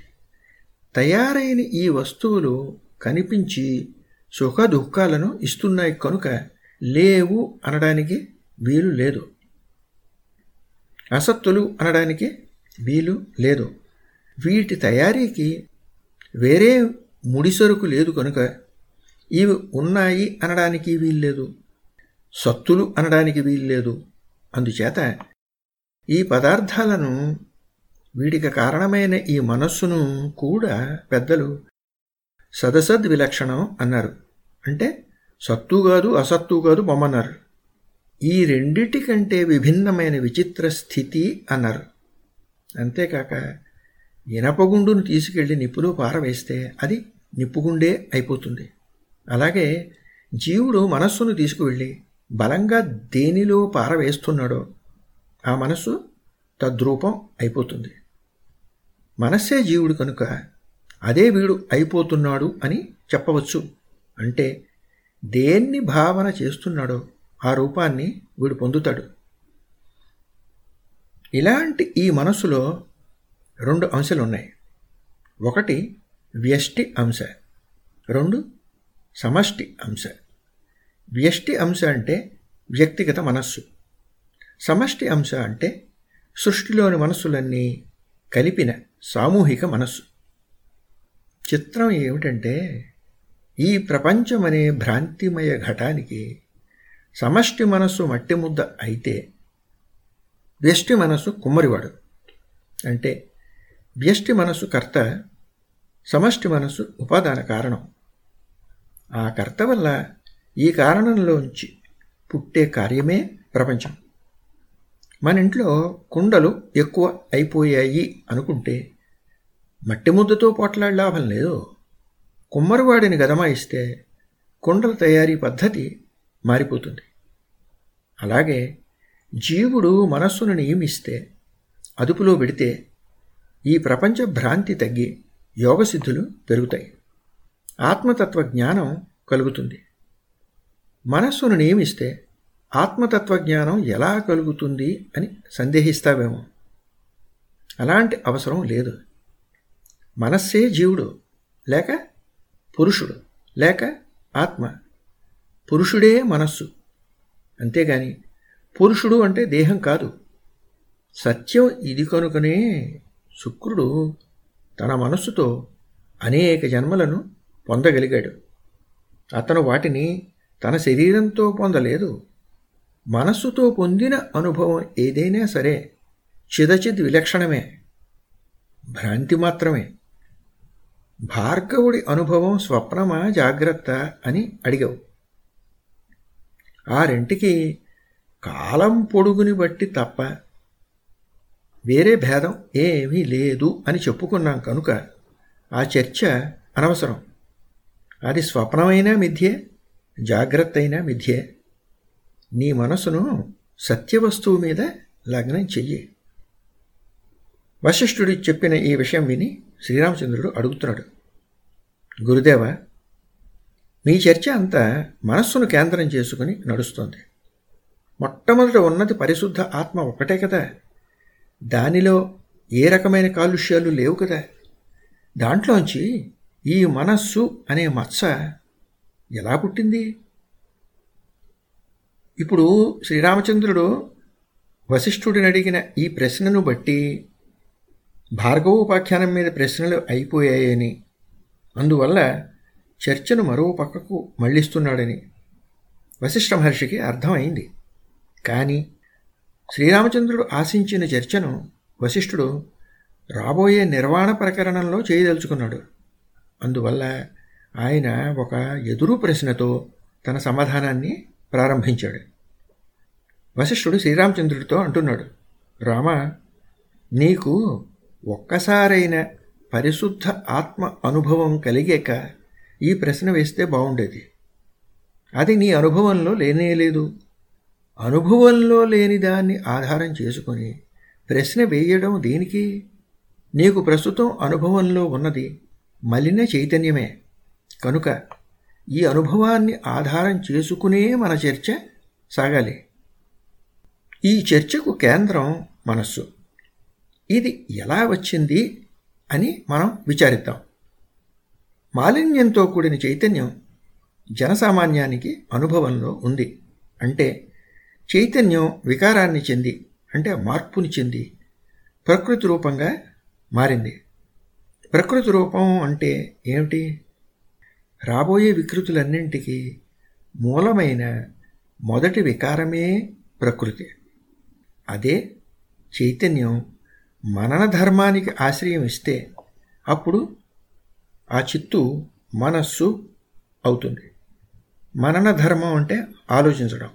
తయారైన ఈ వస్తువులు కనిపించి సుఖ దుఃఖాలను ఇస్తున్నాయి కనుక లేవు అనడానికి వీలు లేదు. అసత్తులు అనడానికి వీలు లేదు. వీటి తయారీకి వేరే ముడిసరుకు లేదు కనుక ఇవి ఉన్నాయి అనడానికి వీల్లేదు సత్తులు అనడానికి వీల్లేదు అందుచేత ఈ పదార్థాలను వీటికి కారణమైన ఈ మనస్సును కూడా పెద్దలు సదసద్ విలక్షణం అన్నారు. అంటే సత్తు కాదు అసత్తు కాదు బొమ్మన్నారు. ఈ రెండిటి కంటే విభిన్నమైన విచిత్ర స్థితి అన్నారు. అంతేకాక ఇనపగుండును తీసుకెళ్ళి నిప్పులో పారవేస్తే అది నిప్పుగుండే అయిపోతుంది. అలాగే జీవుడు మనస్సును తీసుకువెళ్ళి బలంగా దేనిలో పారవేస్తున్నాడో ఆ మనస్సు తద్రూపం అయిపోతుంది. మనస్సే జీవుడు కనుక అదే వీడు అయిపోతున్నాడు అని చెప్పవచ్చు. అంటే దేన్ని భావన చేస్తున్నాడో ఆ రూపాన్ని వీడు పొందుతాడు. ఇలాంటి ఈ మనస్సులో రెండు అంశాలు ఉన్నాయి ఒకటి వ్యష్టి అంశ రెండు సమష్టి అంశ. వ్యష్టి అంశ అంటే వ్యక్తిగత మనస్సు. సమష్టి అంశ అంటే సృష్టిలోని మనస్సులన్నీ కలిపిన సామూహిక మనస్సు. చిత్రం ఏమిటంటే ఈ ప్రపంచమనే భ్రాంతిమయ ఘటానికి సమష్టి మనస్సు మట్టి ముద్ద అయితే వ్యష్టి మనస్సు కుమ్మరివాడు. అంటే వ్యష్టి మనస్సు కర్త సమష్టి మనస్సు ఉపాదాన కారణం. ఆ కర్త వల్ల ఈ కారణంలోంచి పుట్టే కార్యమే ప్రపంచం. మన ఇంట్లో కుండలు ఎక్కువ అయిపోయాయి అనుకుంటే మట్టి ముద్దతో పోట్లాడే లాభం లేదు. కుమ్మరివాడిని గదమాయిస్తే కుండల తయారీ పద్ధతి మారిపోతుంది. అలాగే జీవుడు మనస్సును నియమిస్తే అదుపులో పెడితే ఈ ప్రపంచ భ్రాంతి తగ్గి యోగసిద్ధులు పెరుగుతాయి. ఆత్మతత్వ జ్ఞానం కలుగుతుంది. మనస్సును నియమిస్తే ఆత్మతత్వ జ్ఞానం ఎలా కలుగుతుంది అని సందేహిస్తావేమో. అలాంటి అవసరం లేదు. మనస్సే జీవుడు లేక పురుషుడు లేక ఆత్మ. పురుషుడే మనస్సు. అంతేగాని పురుషుడు అంటే దేహం కాదు. సత్యం ఇది కనుకనే శుక్రుడు తన మనస్సుతో అనేక జన్మలను పొందగలిగాడు. అతను వాటిని తన శరీరంతో పొందలేదు. మనస్సుతో పొందిన అనుభవం ఏదైనా సరే చిదచిద్ విలక్షణమే. భ్రాంతి మాత్రమే. భార్గవుడి అనుభవం స్వప్నమా జాగ్రత్త అని అడిగావు. ఆ రెంటికి కాలం పొడుగుని బట్టి తప్ప వేరే భేదం ఏమీ లేదు అని చెప్పుకున్నాం కనుక ఆ చర్చ అనవసరం. అది స్వప్నమైనా మిథ్యే జాగ్రత్త అయినా మిథ్యే. నీ మనసును సత్యవస్తువు మీద లగ్నం చెయ్యి. వశిష్ఠుడి చెప్పిన ఈ విషయం విని శ్రీరామచంద్రుడు అడుగుతున్నాడు. గురుదేవ మీ చర్చ అంతా మనస్సును కేంద్రం చేసుకుని నడుస్తోంది. మొట్టమొదట ఉన్నది పరిశుద్ధ ఆత్మ ఒకటే కదా. దానిలో ఏ రకమైన కాలుష్యాలు లేవు కదా. దాంట్లోంచి ఈ మనస్సు అనే మత్స ఎలా పుట్టింది? ఇప్పుడు శ్రీరామచంద్రుడు వశిష్ఠుడిని అడిగిన ఈ ప్రశ్నను బట్టి భార్గవోపాఖ్యానం మీద ప్రశ్నలు అయిపోయాయని అందువల్ల చర్చను మరో పక్కకు మళ్ళిస్తున్నాడని వశిష్ఠ మహర్షికి అర్థమైంది. కానీ శ్రీరామచంద్రుడు ఆశించిన చర్చను వశిష్ఠుడు రాబోయే నిర్వాణ ప్రకరణంలో చేయదలుచుకున్నాడు. అందువల్ల ఆయన ఒక ఎదురు ప్రశ్నతో తన సమాధానాన్ని ప్రారంభించాడు. వశిష్ఠుడు శ్రీరామచంద్రుడితో అంటున్నాడు రామ నీకు ఒక్కసారైన పరిశుద్ధ ఆత్మ అనుభవం కలిగాక ఈ ప్రశ్న వేస్తే బాగుండేది. అది నీ అనుభవంలో లేనేలేదు అనుభవంలో లేని దాన్ని ఆధారం చేసుకొని ప్రశ్న వేయడం దేనికి? నీకు ప్రస్తుతం అనుభవంలో ఉన్నది మలిన చైతన్యమే. కనుక ఈ అనుభవాన్ని ఆధారం చేసుకునే మన చర్చ సాగాలి. ఈ చర్చకు కేంద్రం మనస్సు. ఇది ఎలా వచ్చింది అని మనం విచారిద్దాం. మాలిన్యంతో కూడిన చైతన్యం జనసామాన్యానికి అనుభవంలో ఉంది. అంటే చైతన్యం వికారాన్ని చెంది అంటే మార్పుని చెంది ప్రకృతి రూపంగా మారింది. ప్రకృతి రూపం అంటే ఏమిటి? రాబోయే వికృతులన్నింటికి మూలమైన మొదటి వికారమే ప్రకృతి. అదే చైతన్యం మనన ధర్మానికి ఆశ్రయం ఇస్తే అప్పుడు ఆ చిత్తు మనస్సు అవుతుంది. మనన ధర్మం అంటే ఆలోచించడం.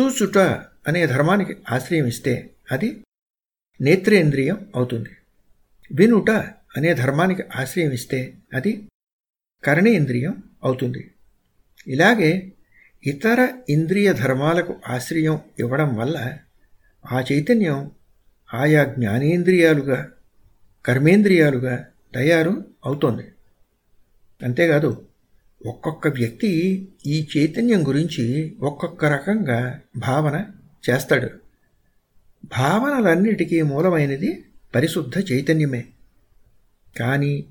చూచుట అనే ధర్మానికి ఆశ్రయం ఇస్తే అది నేత్రేంద్రియం అవుతుంది. వినుట అనే ధర్మానికి ఆశ్రయం ఇస్తే అది కరణేంద్రియం అవుతుంది. ఇలాగే ఇతర ఇంద్రియ ధర్మాలకు ఆశ్రయం ఇవ్వడం వల్ల ఆ చైతన్యం ఆయా జ్ఞానేంద్రియాలుగా కర్మేంద్రియాలుగా తయారు అవుతోంది. అంతేకాదు ఒక్కొక్క వ్యక్తి ఈ చైతన్యం గురించి ఒక్కొక్క రకంగా భావన చేస్తాడు. భావనలన్నిటికీ మూలమైనది పరిశుద్ధ చైతన్యమే. కానీ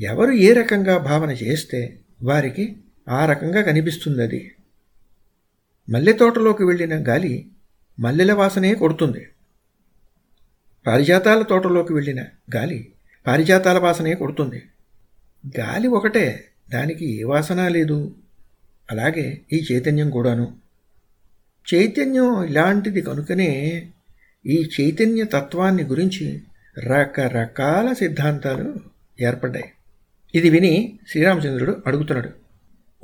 ఎవరు ఏ రకంగా భావన చేస్తే వారికి ఆ రకంగా కనిపిస్తుంది అది మల్లె తోటలోకి వెళ్ళిన గాలి మల్లెల వాసనే కొడుతుంది. పారిజాతాల తోటలోకి వెళ్ళిన గాలి పారిజాతాల వాసనే కొడుతుంది. గాలి ఒకటే దానికి ఏ వాసన లేదు. అలాగే ఈ చైతన్యం కూడాను. చైతన్యం ఇలాంటిది కనుకనే ఈ చైతన్య తత్వాన్ని గురించి రకరకాల సిద్ధాంతాలు ఏర్పడ్డాయి. ఇది విని శ్రీరామచంద్రుడు అడుగుతున్నాడు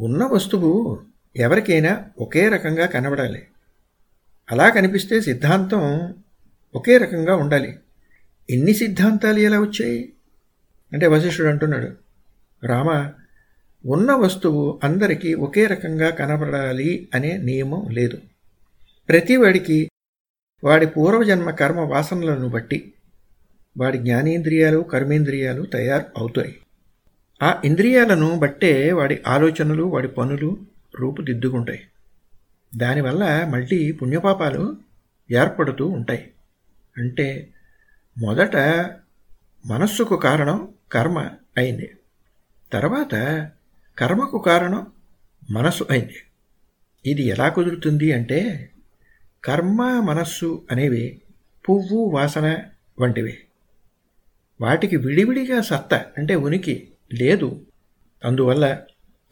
ఉన్న వస్తువు ఎవరికైనా ఒకే రకంగా కనబడాలి. అలా కనిపిస్తే సిద్ధాంతం ఒకే రకంగా ఉండాలి. ఎన్ని సిద్ధాంతాలు ఎలా వచ్చాయి? అంటే వశిష్ఠుడు అంటున్నాడు రామ ఉన్న వస్తువు అందరికీ ఒకే రకంగా కనబడాలి అనే నియమం లేదు. ప్రతివాడికి వాడి పూర్వజన్మ కర్మ వాసనలను బట్టి వాడి జ్ఞానేంద్రియాలు కర్మేంద్రియాలు తయారు అవుతాయి ఆ ఇంద్రియాలను బట్టే వాడి ఆలోచనలు వాడి పనులు రూపుదిద్దుకుంటాయి. దానివల్ల మళ్ళీ పుణ్యపాపాలు ఏర్పడుతూ ఉంటాయి. అంటే మొదట మనస్సుకు కారణం కర్మ అయింది. తర్వాత కర్మకు కారణం మనస్సు అయింది. ఇది ఎలా కుదురుతుంది అంటే కర్మ మనస్సు అనేవి పువ్వు వాసన వంటివి. వాటికి విడివిడిగా సత్త అంటే ఉనికి లేదు. అందువల్ల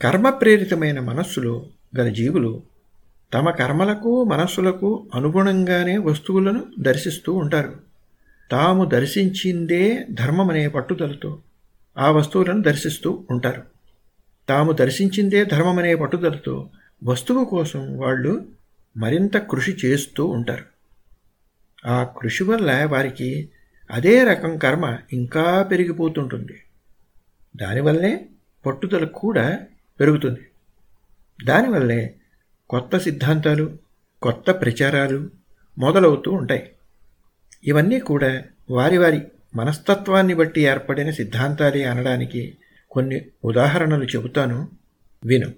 కర్మ ప్రేరితమైన మనస్సులు గల జీవులు తమ కర్మలకు మనస్సులకు అనుగుణంగానే వస్తువులను దర్శిస్తూ ఉంటారు. తాము దర్శించిందే ధర్మమనే పట్టుదలతో ఆ వస్తువులను దర్శిస్తూ ఉంటారు. తాము దర్శించిందే ధర్మమనే పట్టుదలతో వస్తువు కోసం వాళ్ళు మరింత కృషి చేస్తూ ఉంటారు. ఆ కృషి వల్ల వారికి అదే రకం కర్మ ఇంకా పెరిగిపోతుంటుంది. దానివల్లే పట్టుదల కూడా పెరుగుతుంది. దానివల్లే కొత్త సిద్ధాంతాలు కొత్త ప్రచారాలు మొదలవుతూ ఉంటాయి. ఇవన్నీ కూడా వారి వారి మనస్తత్వాన్ని బట్టి ఏర్పడిన సిద్ధాంతాలే అనడానికి కొన్ని ఉదాహరణలు చెబుతాను విను.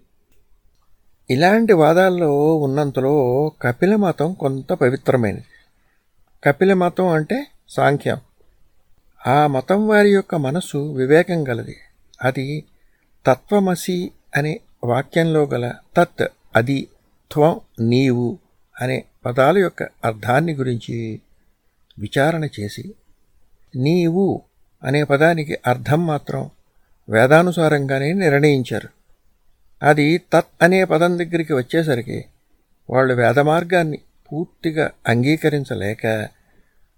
ఇలాంటి వాదాల్లో ఉన్నంతలో కపిల మతం కొంత పవిత్రమైనది. కపిల మతం అంటే సాంఖ్యం. ఆ మతం వారి యొక్క మనసు వివేకం గలది. అది తత్వమసి అనే వాక్యంలో గల తత్ అది త్వం నీవు అనే పదాల యొక్క అర్థాన్ని గురించి విచారణ చేసి నీవు అనే పదానికి అర్థం మాత్రం వేదానుసారంగానే నిర్ణయించారు. అది తత్ అనే పదం దగ్గరికి వచ్చేసరికి వాళ్ళు వేదమార్గాన్ని పూర్తిగా అంగీకరించలేక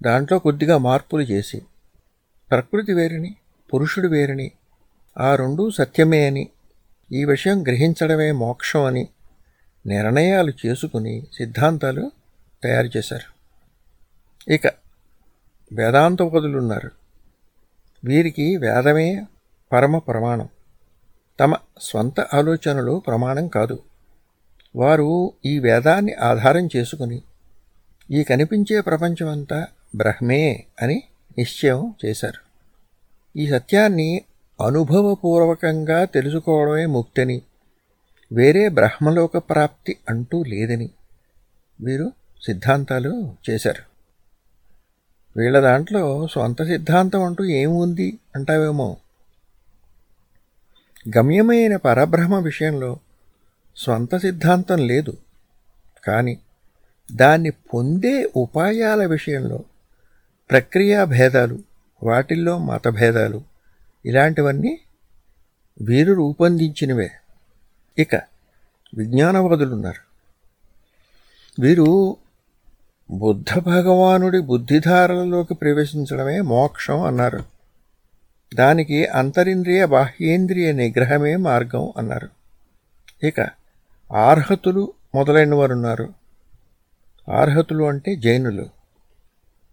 దాంట్లో కొద్దిగా మార్పులు చేసి ప్రకృతి వేరిని పురుషుడు వేరిని ఆ రెండూ సత్యమే అని ఈ విషయం గ్రహించడమే మోక్షం అని నిర్ణయాలు చేసుకుని సిద్ధాంతాలు తయారు చేశారు. ఇక వేదాంతపదులున్నారు వీరికి వేదమే పరమ ప్రమాణం. తమ స్వంత ఆలోచనలు ప్రమాణం కాదు. వారు ఈ వేదాన్ని ఆధారం చేసుకుని ఈ కనిపించే ప్రపంచమంతా బ్రహ్మే అని నిశ్చయం చేశారు. ఈ సత్యాన్ని అనుభవపూర్వకంగా తెలుసుకోవడమే ముక్తని. వేరే బ్రహ్మలోక ప్రాప్తి అంటూ లేదని వీరు సిద్ధాంతాలు చేశారు. వీళ్ళ దాంట్లో సొంత సిద్ధాంతం అంటూ ఏముంది అంటావేమో? గమ్యమైన పరబ్రహ్మ విషయంలో స్వంత సిద్ధాంతం లేదు. కానీ దాన్ని పొందే ఉపాయాల విషయంలో ప్రక్రియా భేదాలు వాటిల్లో మతభేదాలు ఇలాంటివన్నీ వీరు రూపొందించినవే. ఇక విజ్ఞానవాదులున్నారు. వీరు బుద్ధ భగవానుడి బుద్ధిధారలలోకి ప్రవేశించడమే మోక్షం అన్నారు. దానికి అంతరింద్రియ బాహ్యేంద్రియ నిగ్రహమే మార్గం అన్నారు. ఇక ఆర్హతులు మొదలైన వారున్నారు ఆర్హతులు అంటే జైనులు.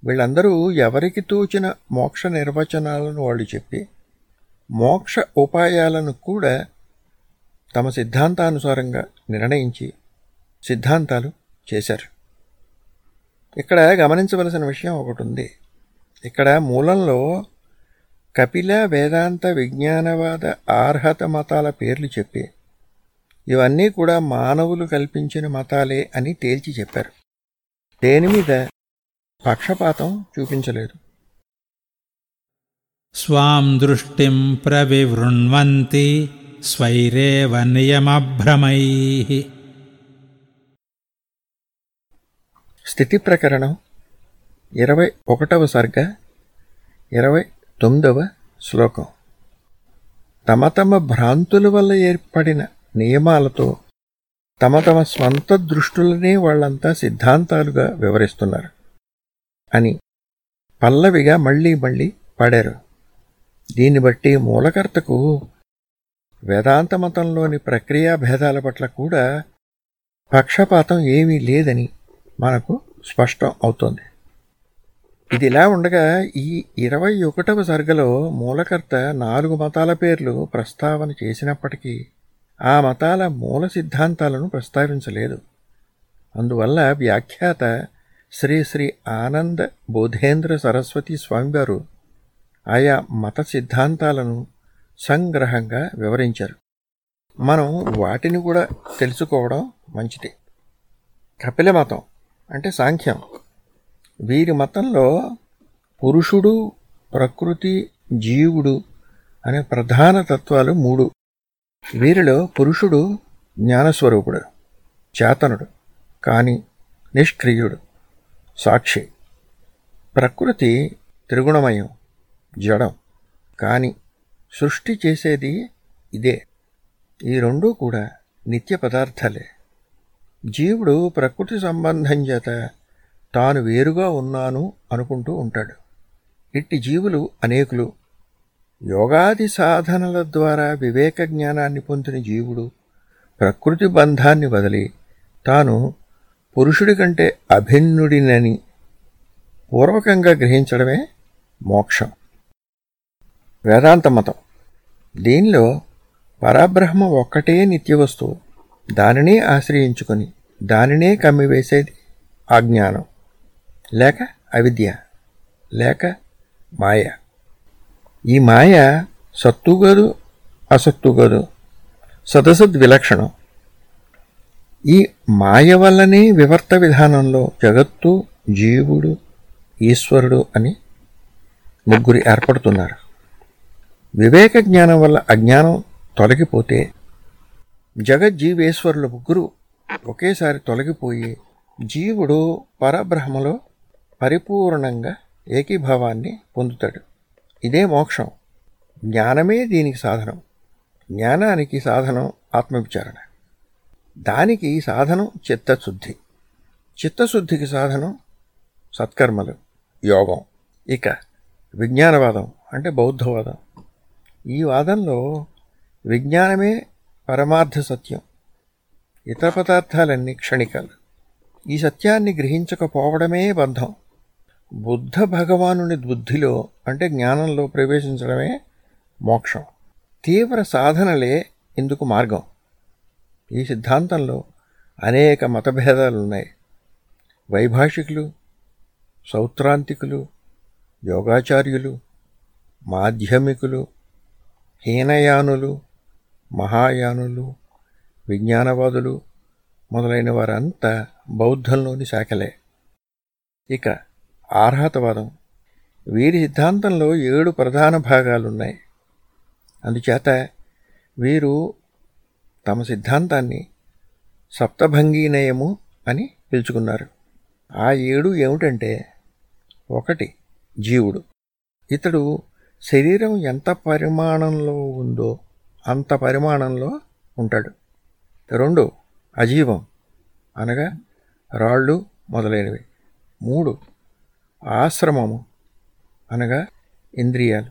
వీళ్ళందరూ ఎవరికి తోచిన మోక్ష నిర్వచనాలను వాళ్ళు చెప్పి మోక్ష ఉపాయాలను కూడా తమ సిద్ధాంతానుసారంగా నిర్ణయించి సిద్ధాంతాలు చేశారు. ఇక్కడ గమనించవలసిన విషయం ఒకటి ఉంది. ఇక్కడ మూలంలో కపిల వేదాంత విజ్ఞానవాద అర్హత మతాల పేర్లు చెప్పి ఇవన్నీ కూడా మానవులు కల్పించిన మతాలే అని తేల్చి చెప్పారు. దేని మీద? పక్షపాతం చూపించలేదు. స్వాం దృష్టిం ప్రవివృణ్వంతి స్వైరేవ నియమభ్రమై. స్థితి ప్రకరణం ఇరవై ఒకటవ సర్గ ఇరవై తొమ్మిదవ శ్లోకం. తమ తమ భ్రాంతుల వల్ల ఏర్పడిన నియమాలతో తమ తమ స్వంత దృష్టులనే వాళ్ళంతా సిద్ధాంతాలుగా వివరిస్తున్నారు. అని పల్లవిగా మళ్ళీ మళ్ళీ పాడారు. దీన్ని బట్టి మూలకర్తకు వేదాంత మతంలోని ప్రక్రియా భేదాల పట్ల కూడా పక్షపాతం ఏమీ లేదని మనకు స్పష్టం అవుతోంది. ఇది ఇలా ఉండగా ఈ ఇరవై ఒకటవ సర్గలో మూలకర్త నాలుగు మతాల పేర్లు ప్రస్తావన చేసినప్పటికీ ఆ మతాల మూల సిద్ధాంతాలను ప్రస్తావించలేదు. అందువల్ల వ్యాఖ్యాత శ్రీ శ్రీ ఆనంద బోధేంద్ర సరస్వతి స్వామివారు ఆయా మత సిద్ధాంతాలను సంగ్రహంగా వివరించారు. మనం వాటిని కూడా తెలుసుకోవడం మంచిది. కపిల మతం అంటే సాంఖ్యం. వీరి మతంలో పురుషుడు ప్రకృతి జీవుడు అనే ప్రధాన తత్వాలు మూడు. వీరిలో పురుషుడు జ్ఞానస్వరూపుడు చేతనుడు కానీ నిష్క్రియుడు. సాక్షి. ప్రకృతి త్రిగుణమయం జడం. కానీ సృష్టి చేసేది ఇదే. ఈ రెండూ కూడా నిత్య పదార్థాలే. జీవుడు ప్రకృతి సంబంధం చేత తాను వేరుగా ఉన్నాను అనుకుంటూ ఉంటాడు. ఇట్టి జీవులు అనేకులు. యోగాది సాధనల ద్వారా వివేక జ్ఞానాన్ని పొందిన జీవుడు ప్రకృతి బంధాన్ని వదిలి తాను పురుషుడి కంటే అభిన్నుడినని పూర్వకంగా గ్రహించడమే మోక్షం. వేదాంత మతం. దీనిలో పరబ్రహ్మ ఒక్కటే నిత్య వస్తువు దానినే ఆశ్రయించుకొని దానినే కమ్మివేసేది అజ్ఞానం లేక అవిద్య లేక మాయ. ఈ మాయ సత్తుగదు అసత్తుగదు. అసత్తు సదసద్ విలక్షణం ఈ మాయ వల్లనే వివర్త విధానంలో జగత్తు జీవుడు ఈశ్వరుడు అని ముగ్గురు ఏర్పడుతున్నారు. వివేక జ్ఞానం వల్ల అజ్ఞానం తొలగిపోతే జగజ్జీవేశ్వరుల ముగ్గురు ఒకేసారి తొలగిపోయి జీవుడు పరబ్రహ్మలో పరిపూర్ణంగా ఏకీభావాన్ని పొందుతాడు. ఇదే మోక్షం. జ్ఞానమే దీనికి సాధనం. జ్ఞానానికి సాధనం ఆత్మవిచారణ. దానికి సాధనం చిత్తశుద్ధి. చిత్తశుద్ధికి సాధనం సత్కర్మలు యోగం ఇక విజ్ఞానవాదం అంటే బౌద్ధవాదం. ఈ వాదంలో విజ్ఞానమే పరమార్థ సత్యం ఇతర పదార్థాలన్నీ క్షణికాలు. ఈ సత్యాన్ని గ్రహించకపోవడమే బంధం. బుద్ధ భగవానుని బుద్ధిలో అంటే జ్ఞానంలో ప్రవేశించడమే మోక్షం. తీవ్ర సాధనలే ఇందుకు మార్గం. ఈ సిద్ధాంతంలో అనేక మతభేదాలు ఉన్నాయి వైభాషికులు సౌత్రాంతికులు యోగాచార్యులు మాధ్యమికులు హీనయానులు మహాయానులు విజ్ఞానవాదులు మొదలైన వారంతా బౌద్ధంలోని శాఖలే. ఇక ఆర్హతవాదం. వీరి సిద్ధాంతంలో ఏడు ప్రధాన భాగాలున్నాయి. అందుచేత వీరు తమ సిద్ధాంతాన్ని సప్తభంగీనయము అని పిలుచుకున్నారు. ఆ ఏడు ఏమిటంటే ఒకటి జీవుడు. ఇతడు శరీరం ఎంత పరిమాణంలో ఉందో అంత పరిమాణంలో ఉంటాడు. రెండు అజీవం. అనగా రాళ్ళు మొదలైనవి. మూడు ఆశ్రమము. అనగా ఇంద్రియాలు.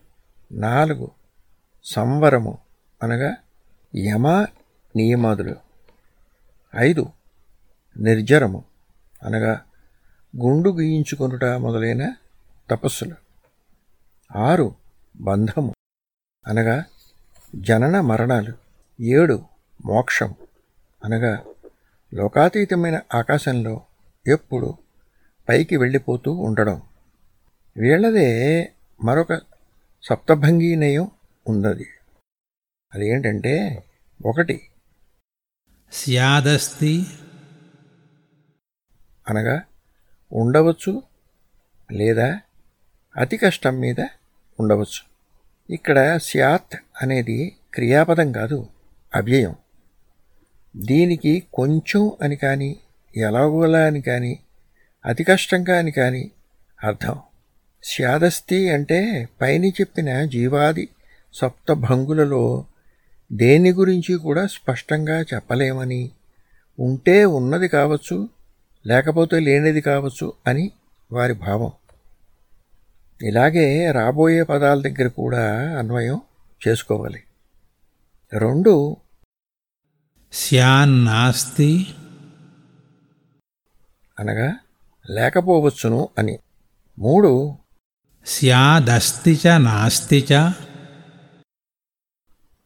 నాలుగు సంవరము. అనగా యమ నియమాదులు. ఐదు నిర్జరము అనగా గుండు గీయించుకొనుట మొదలైన తపస్సులు. ఆరు బంధము అనగా జనన మరణాలు. ఏడు మోక్షం అనగా లోకాతీతమైన ఆకాశంలో ఎప్పుడు పైకి వెళ్ళిపోతూ ఉండడం. వీళ్ళదే మరొక సప్తభంగీనయం ఉన్నది. అదేంటంటే ఒకటి స్యాదస్తి. అనగా ఉండవచ్చు లేదా అతి కష్టం మీద ఉండవచ్చు. ఇక్కడ స్యాత్ అనేది క్రియాపదం కాదు అవ్యయం. దీనికి కొంచెం అని కానీ ఎలాగోలా అని కానీ అతి కష్టంగా అని కానీ అర్థం. స్యాదస్తి అంటే పైన చెప్పిన జీవాది సప్తభంగులలో దేని గురించి కూడా స్పష్టంగా చెప్పలేమని ఉంటే ఉన్నది కావచ్చు లేకపోతే లేనిది కావచ్చు అని వారి భావం. ఇలాగే రాబోయే పదాల దగ్గర కూడా అన్వయం చేసుకోవాలి. రెండు స్యాన్నాస్తి అనగా లేకపోవచ్చును అని. మూడు స్యాదస్తి చ నాస్తి చ.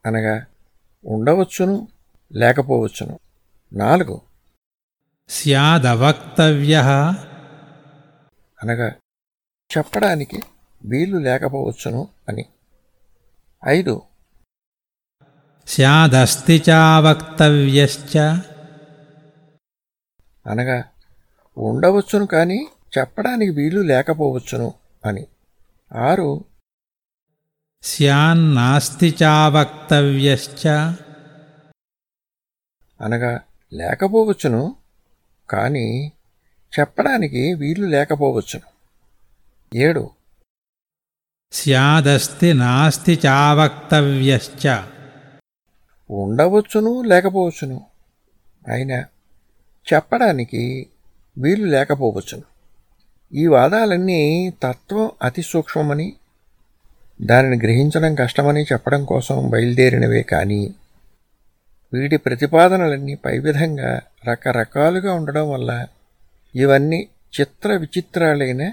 అనగా ఉండవచ్చును లేకపోవచ్చును. నాలుగు. స్యాదవక్తవ్య. అనగా చెప్పడానికి వీలు లేకపోవచ్చును అని. ఐదు. స్యాదస్తి చావక్తవ్యశ్చ. అనగా ఉండవచ్చును కానీ చెప్పడానికి వీలు లేకపోవచ్చును అని. ఆరు. స్యాన్నాస్తి చావక్తవ్యశ్చ. అనగా లేకపోవచ్చును. కానీ చెప్పడానికి వీలు లేకపోవచ్చును. ఏడు. స్యాదస్తి నాస్తి చావక్తవ్యశ్చ. ఉండవచ్చును లేకపోవచ్చును. అయినా చెప్పడానికి వీలు లేకపోవచ్చును. ఈ వాదాలన్నీ తత్వం అతి సూక్ష్మమని దానిని గ్రహించడం కష్టమని చెప్పడం కోసం బయలుదేరినవే కానీ వీటి ప్రతిపాదనలన్నీ పై విధంగా రకరకాలుగా ఉండడం వల్ల ఇవన్నీ చిత్ర విచిత్రాలైన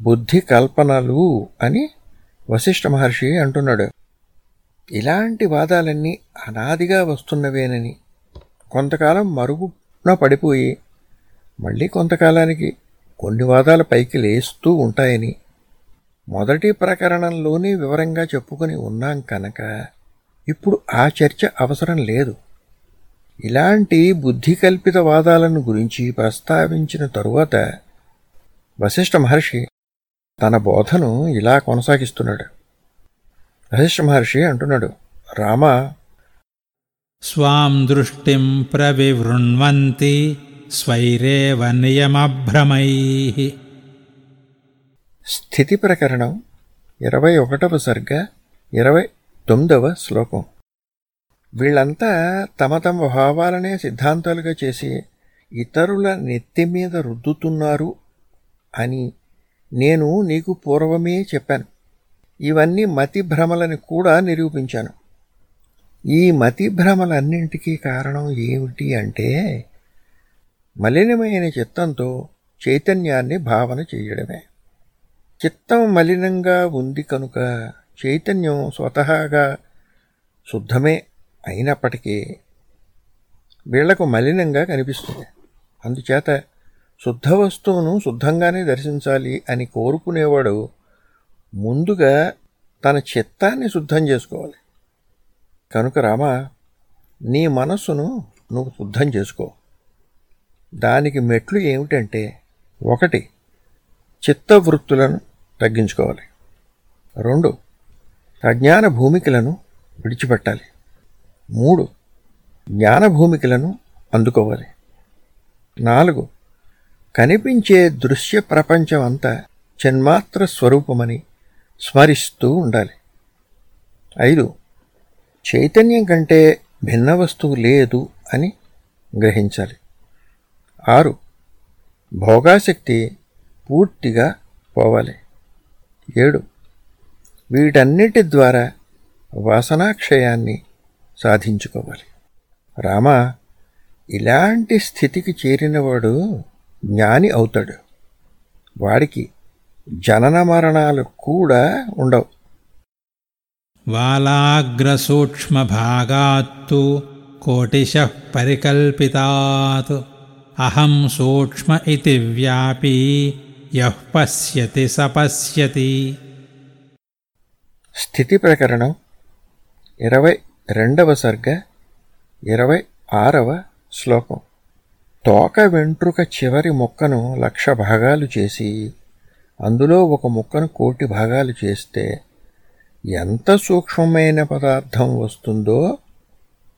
బుద్ధి కల్పనలు అని వశిష్ఠ మహర్షి అంటున్నాడు. ఇలాంటి వాదాలన్నీ అనాదిగా వస్తున్నవేనని కొంతకాలం మరుగున పడిపోయి మళ్ళీ కొంతకాలానికి కొన్ని వాదాల పైకి లేస్తూ ఉంటాయని మొదటి ప్రకరణంలోనే వివరంగా చెప్పుకొని ఉన్నాం కనుక ఇప్పుడు ఆ చర్చ అవసరం లేదు. ఇలాంటి బుద్ధి కల్పిత వాదాలను గురించి ప్రస్తావించిన తరువాత వశిష్ఠ మహర్షి తన బోధను ఇలా కొనసాగిస్తున్నాడు. వశిష్ఠ మహర్షి అంటున్నాడు రామ స్వాం దృష్టిం ప్రవివృణ్వంతి స్వైరేవ నియమభ్రమై. స్థితి ప్రకరణం ఇరవై ఒకటవ సర్గ ఇరవై తొమ్మిదవ శ్లోకం. వీళ్ళంతా తమ తమ భావాలనే సిద్ధాంతాలుగా చేసి ఇతరుల నెత్తి మీద రుద్దుతున్నారు అని నేను నీకు పూర్వమే చెప్పాను. ఇవన్నీ మతి భ్రమలని కూడా నిరూపించాను. ఈ మతి భ్రమలన్నింటికీ కారణం ఏమిటి అంటే మలినమైన చిత్తంతో చైతన్యాన్ని భావన చేయడమే. చిత్తం మలినంగా ఉంది కనుక చైతన్యం స్వతహాగా శుద్ధమే అయినప్పటికీ వీళ్ళకు మలినంగా కనిపిస్తుంది. అందుచేత శుద్ధ వస్తువును శుద్ధంగానే దర్శించాలి అని కోరుకునేవాడు ముందుగా తన చిత్తాన్ని శుద్ధం చేసుకోవాలి. కనుక రామ నీ మనస్సును నువ్వు శుద్ధం చేసుకో. దానికి మెట్లు ఏమిటంటే ఒకటి చిత్తవృత్తులను తగ్గించుకోవాలి. రెండు అజ్ఞాన భూమికలను విడిచిపెట్టాలి. మూడు జ్ఞాన భూమికలను అందుకోవాలి. నాలుగు కనిపించే దృశ్య ప్రపంచం అంతా చిన్మాత్ర స్వరూపమని స్మరిస్తూ ఉండాలి. ఐదు చైతన్యం కంటే భిన్న వస్తువు లేదు అని గ్రహించాలి. ఆరు భోగాశక్తి పూర్తిగా పోవాలి. ఏడు. వీటన్నిటి ద్వారా వాసనాక్షయాన్ని సాధించుకోవాలి. రామ ఇలాంటి స్థితికి చేరినవాడు జ్ఞాని అవుతాడు. వాడికి జనన మరణాలు కూడా ఉండవు. వాలాగ్రసూక్ష్మభాగాత్తు కోటిశ పరికల్పితాత్. అహం సూక్ష్మ ఇది వ్యాపీ యః పశ్యతి సపశ్యతి స్థితి ప్రకరణం ఇరవై రెండవ సర్గ ఇరవై ఆరవ శ్లోకం. తోక వెంట్రుక చివరి మొక్కను లక్ష భాగాలు చేసి అందులో ఒక ముక్కను కోటి భాగాలు చేస్తే ఎంత సూక్ష్మమైన పదార్థం వస్తుందో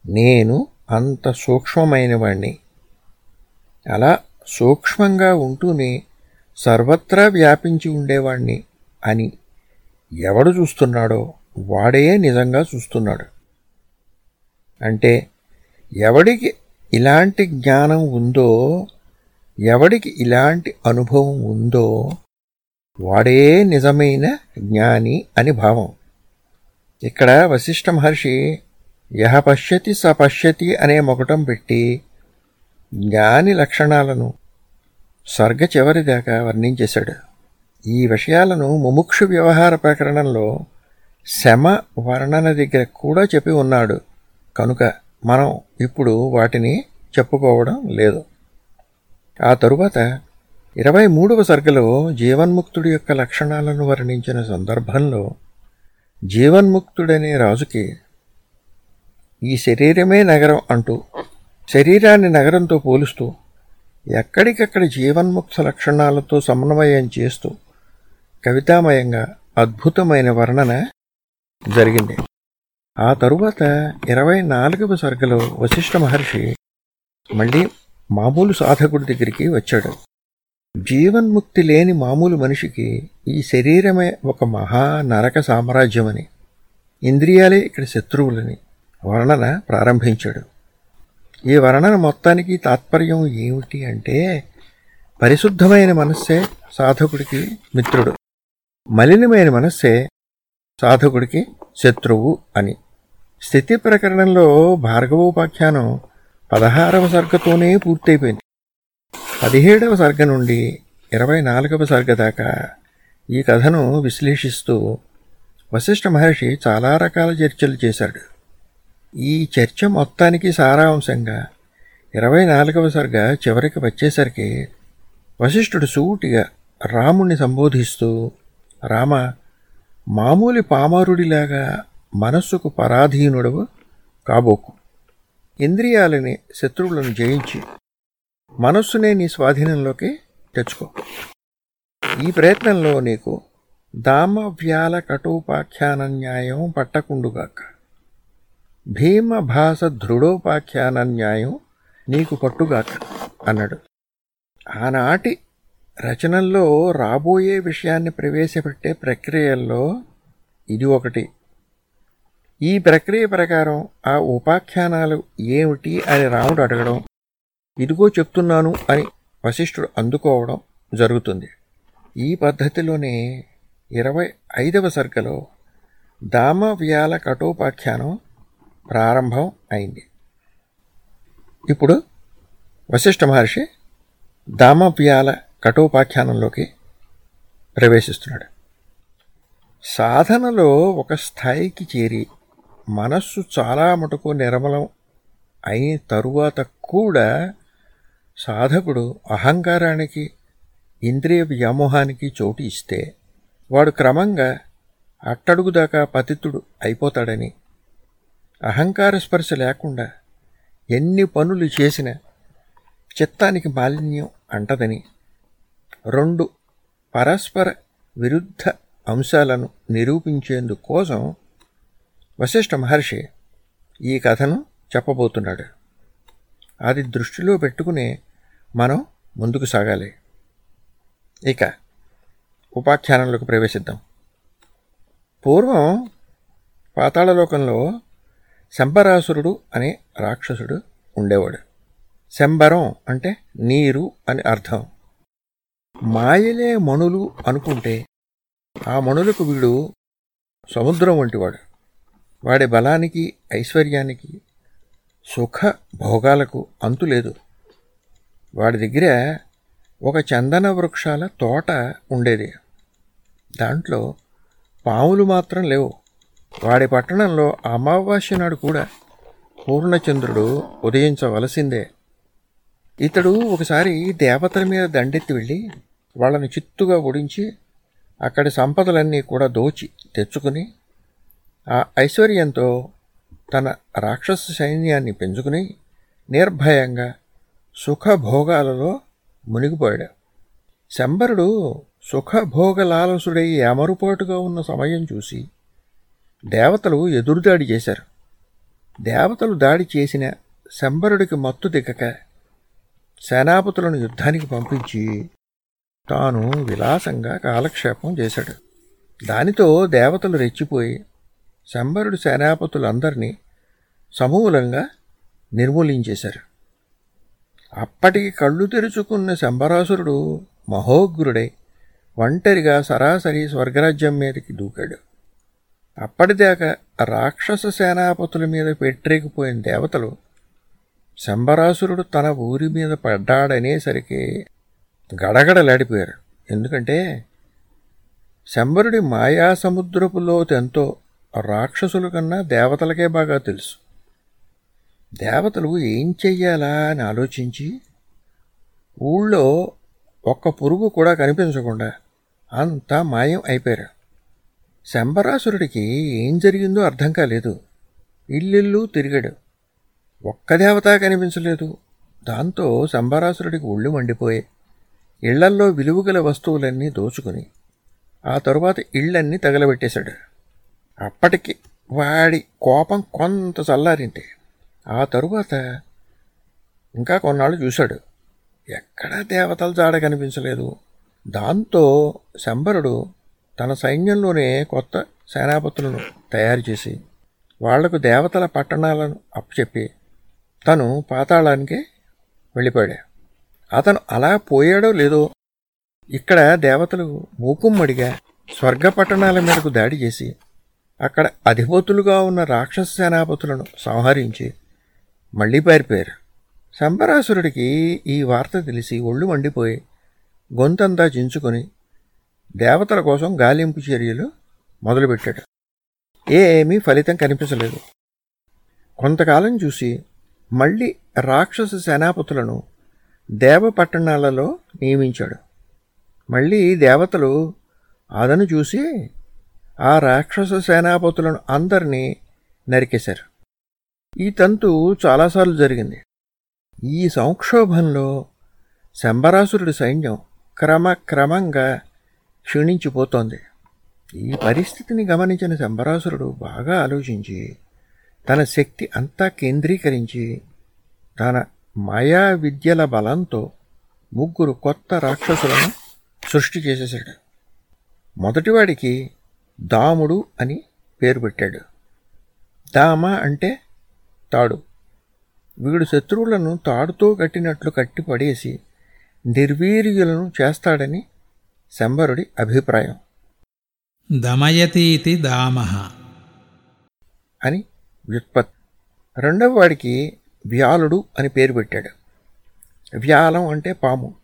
నేను అంత సూక్ష్మమైనవాణ్ణి. అలా సూక్ష్మంగా ఉంటూనే సర్వత్రా వ్యాపించి ఉండేవాణ్ణి అని ఎవడు చూస్తున్నాడో వాడే నిజంగా చూస్తున్నాడు. అంటే ఎవడికి ఇలాంటి జ్ఞానం ఉందో ఎవడికి ఇలాంటి అనుభవం ఉందో వాడే నిజమైన జ్ఞాని అని భావం. ఇక్కడ వశిష్ఠ మహర్షి యహ పశ్యతి స పశ్యతి అనే మొకటం పెట్టి జ్ఞాని లక్షణాలను స్వర్గ చివరిదాకా వర్ణించేశాడు. ఈ విషయాలను ముముక్షు వ్యవహార ప్రకరణంలో శమ వర్ణన దగ్గర కూడా చెప్పి ఉన్నాడు. కనుక మనం ఇప్పుడు వాటిని చెప్పుకోవడం లేదు. ఆ తరువాత ఇరవై మూడవ సర్గలో జీవన్ముక్తుడి యొక్క లక్షణాలను వర్ణించిన సందర్భంలో జీవన్ముక్తుడనే రాజుకి ఈ శరీరమే నగరం అంటూ శరీరాన్ని నగరంతో పోలుస్తూ ఎక్కడికక్కడ జీవన్ముక్త లక్షణాలతో సమన్వయం చేస్తూ కవితామయంగా అద్భుతమైన వర్ణన జరిగింది. ఆ తరువాత ఇరవై నాలుగవ సర్గలో వశిష్ఠ మహర్షి మళ్ళీ మామూలు సాధకుడి దగ్గరికి వచ్చాడు. జీవన్ముక్తి లేని మామూలు మనిషికి ఈ శరీరమే ఒక మహా నరక సామ్రాజ్యమని ఇంద్రియాలే ఇక్కడ శత్రువులని వర్ణన ప్రారంభించాడు. ఈ వర్ణన మొత్తానికి తాత్పర్యం ఏమిటి అంటే పరిశుద్ధమైన మనస్సే సాధకుడికి మిత్రుడు. మలినమైన మనస్సే సాధకుడికి శత్రువు అని. స్థితి ప్రకరణంలో భార్గవోపాఖ్యానం పదహారవ సర్గతోనే పూర్తయిపోయింది. పదిహేడవ సర్గ నుండి ఇరవై నాలుగవ సర్గ దాకా ఈ కథను విశ్లేషిస్తూ వశిష్ఠ మహర్షి చాలా రకాల చర్చలు చేశాడు. ఈ చర్చ మొత్తానికి సారాంశంగా ఇరవై నాలుగవ సరిగా చివరికి వచ్చేసరికి వశిష్ఠుడు సూటిగా రాముణ్ణి సంబోధిస్తూ రామ మామూలి పామరుడిలాగా మనస్సుకు పరాధీనుడవు కాబోకు. ఇంద్రియాలని శత్రువులను జయించి మనస్సునే నీ స్వాధీనంలోకి తెచ్చుకో. ఈ ప్రయత్నంలో నీకు దామవ్యాల కటోపాఖ్యాన న్యాయం పట్టకుండుగాక. భీమభాస దృఢోపాఖ్యాన న్యాయం నీకు పట్టుగాక అన్నాడు. ఆనాటి రచనల్లో రాబోయే విషయాన్ని ప్రవేశపెట్టే ప్రక్రియల్లో ఇది ఒకటి. ఈ ప్రక్రియ ప్రకారం ఆ ఉపాఖ్యానాలు ఏమిటి అని రాముడు అడగడం ఇదిగో చెప్తున్నాను అని వశిష్ఠుడు అందుకోవడం జరుగుతుంది. ఈ పద్ధతిలోనే ఇరవై ఐదవ సర్గలో దామవ్యాల కఠోపాఖ్యానం ప్రారంభం అయింది. ఇప్పుడు వశిష్ఠ మహర్షి దామవ్యాల కఠోపాఖ్యానంలోకి ప్రవేశిస్తున్నాడు. సాధనలో ఒక స్థాయికి చేరి మనస్సు చాలా మటుకు నిర్మలం అయిన తరువాత కూడా సాధకుడు అహంకారానికి ఇంద్రియ వ్యామోహానికి చోటు ఇస్తే వాడు క్రమంగా అట్టడుగు దాకా పతితుడు అయిపోతాడని అహంకార స్పర్శ లేకుండా ఎన్ని పనులు చేసినా చిత్తానికి మాలిన్యం అంటదని రెండు పరస్పర విరుద్ధ అంశాలను నిరూపించేందుకోసం వశిష్ఠ మహర్షి ఈ కథను చెప్పబోతున్నాడు. అది దృష్టిలో పెట్టుకుని మనం ముందుకు సాగాలి. ఇక ఉపాఖ్యానంలోకి ప్రవేశిద్దాం. పూర్వం పాతాళలోకంలో శంబరాసురుడు అనే రాక్షసుడు ఉండేవాడు. శంబరం అంటే నీరు అని అర్థం. మాయలే మణులు అనుకుంటే ఆ మణులకు వీడు సముద్రం వంటివాడు. వాడి బలానికి ఐశ్వర్యానికి సుఖ భోగాలకు అంతు లేదు. వాడి దగ్గర ఒక చందన వృక్షాల తోట ఉండేది. దాంట్లో పాములు మాత్రం లేవు. వాడి పట్టణంలో అమావాస్య నాడు కూడా పూర్ణచంద్రుడు ఉదయించవలసిందే. ఇతడు ఒకసారి దేవతల మీద దండెత్తి వెళ్ళి వాళ్ళని చిత్తుగా ఓడించి అక్కడి సంపదలన్నీ కూడా దోచి తెచ్చుకుని ఆ ఐశ్వర్యంతో తన రాక్షస సైన్యాన్ని పెంచుకుని నిర్భయంగా సుఖభోగాలలో మునిగిపోయాడు. శంబరుడు సుఖభోగలాలసుడై అమరుపాటుగా ఉన్న సమయం చూసి దేవతలు ఎదురుదాడి చేశారు. దేవతలు దాడి చేసిన శంబరుడికి మత్తు దిగక సేనాపతులను యుద్ధానికి పంపించి తాను విలాసంగా కాలక్షేపం చేశాడు. దానితో దేవతలు రెచ్చిపోయి శంబరుడి సేనాపతులందరినీ సమూలంగా నిర్మూలించేశారు. అప్పటికి కళ్ళు తెరుచుకున్న శంబరాసురుడు మహోగ్రుడై ఒంటరిగా సరాసరి స్వర్గరాజ్యం మీదకి దూకాడు. అప్పటిదాకా రాక్షస సేనాపతుల మీద పెట్టరేకిపోయిన దేవతలు శంబరాసురుడు తన ఊరి మీద పడ్డాడనేసరికి గడగడలాడిపోయారు. ఎందుకంటే శంబరుడి మాయా సముద్రపు లోతెంతో రాక్షసుల కన్నా దేవతలకే బాగా తెలుసు. దేవతలు ఏం చెయ్యాలా అని ఆలోచించి ఊళ్ళో ఒక్క పురుగు కూడా కనిపించకుండా అంతా మాయం అయిపోయారు. శంబరాసురుడికి ఏం జరిగిందో అర్థం కాలేదు. ఇల్లిల్లు తిరిగాడు. ఒక్క దేవత కనిపించలేదు. దాంతో శంబరాసురుడికి ఒళ్ళు మండిపోయే ఇళ్ళల్లో విలువగల వస్తువులన్నీ దోచుకుని ఆ తరువాత ఇళ్ళన్నీ తగలబెట్టేశాడు. అప్పటికి వాడి కోపం కొంత చల్లారింది. ఆ తరువాత ఇంకా కొన్నాళ్ళు చూశాడు. ఎక్కడా దేవతల జాడ కనిపించలేదు. దాంతో శంబరుడు తన సైన్యంలోనే కొత్త సేనాపతులను తయారు చేసి వాళ్ళకు దేవతల పట్టణాలను అప్పచెప్పి తను పాతాళానికి వెళ్ళిపోయాడు. అతను అలా పోయాడో లేదో ఇక్కడ దేవతలు మూకుమ్మడిగా స్వర్గ పట్టణాల మీదకు దాడి చేసి అక్కడ అధిపతులుగా ఉన్న రాక్షస సేనాపతులను సంహరించి మళ్ళీ పారిపోయారు. శంబరాసురుడికి ఈ వార్త తెలిసి ఒళ్ళు మండిపోయి గొంతంతా చించుకొని దేవతల కోసం గాలింపు చర్యలు మొదలుపెట్టాడు. ఏమీ ఫలితం కనిపించలేదు. కొంతకాలం చూసి మళ్ళీ రాక్షస సేనాపతులను దేవపట్టణాలలో నియమించాడు. మళ్ళీ దేవతలు అదను చూసి ఆ రాక్షస సేనాపతులను అందరినీ నరికేశారు. ఈ తంతు చాలాసార్లు జరిగింది. ఈ సంక్షోభంలో శంబరాసురుడి సైన్యం క్రమక్రమంగా క్షీణించిపోతోంది. ఈ పరిస్థితిని గమనించిన శంబరాసురుడు బాగా ఆలోచించి తన శక్తి అంతా కేంద్రీకరించి తన మాయా విద్యల బలంతో ముగ్గురు కొత్త రాక్షసులను సృష్టి చేసేశాడు. మొదటివాడికి దాముడు అని పేరు పెట్టాడు. దామ అంటే తాడు. వీడు శత్రువులను తాడుతో కట్టినట్లు కట్టి పడేసి నిర్వీర్యులను చేస్తాడని శంబరుడి అభిప్రాయం. దమయతీతి దామః. అని వ్యుత్పత్తి రెండవ వాడికి వ్యాలుడు అని పేరు పెట్టాడు. వ్యాలం అంటే పాము.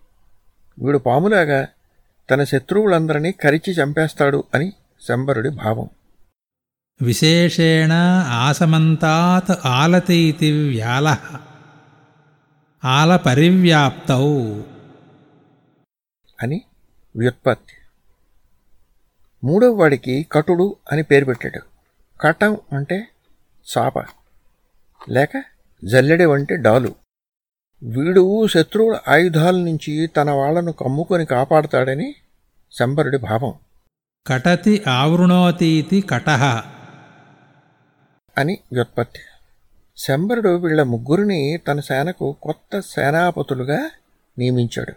వీడు పాములాగా తన శత్రువులందరినీ కరిచి చంపేస్తాడు అని శంబరుడి భావం. విశేషేణ ఆసమంతాత్ ఆలతీతి వ్యాల. ఆలపరివ్యాప్తౌ. అని వ్యుత్పత్తి. మూడవ వాడికి కటుడు అని పేరు పెట్టాడు. కటం అంటే చాప. లేక జల్లెడి వంటి డాలు. వీడు శత్రువుల ఆయుధాల నుంచి తన వాళ్ళను కమ్ముకొని కాపాడతాడని శంబరుడి భావం. కటతి ఆవృణోతీతి కటః అని వ్యుత్పత్తి. శంబరుడు వీళ్ళ ముగ్గురిని తన సేనకు కొత్త సేనాపతులుగా నియమించాడు.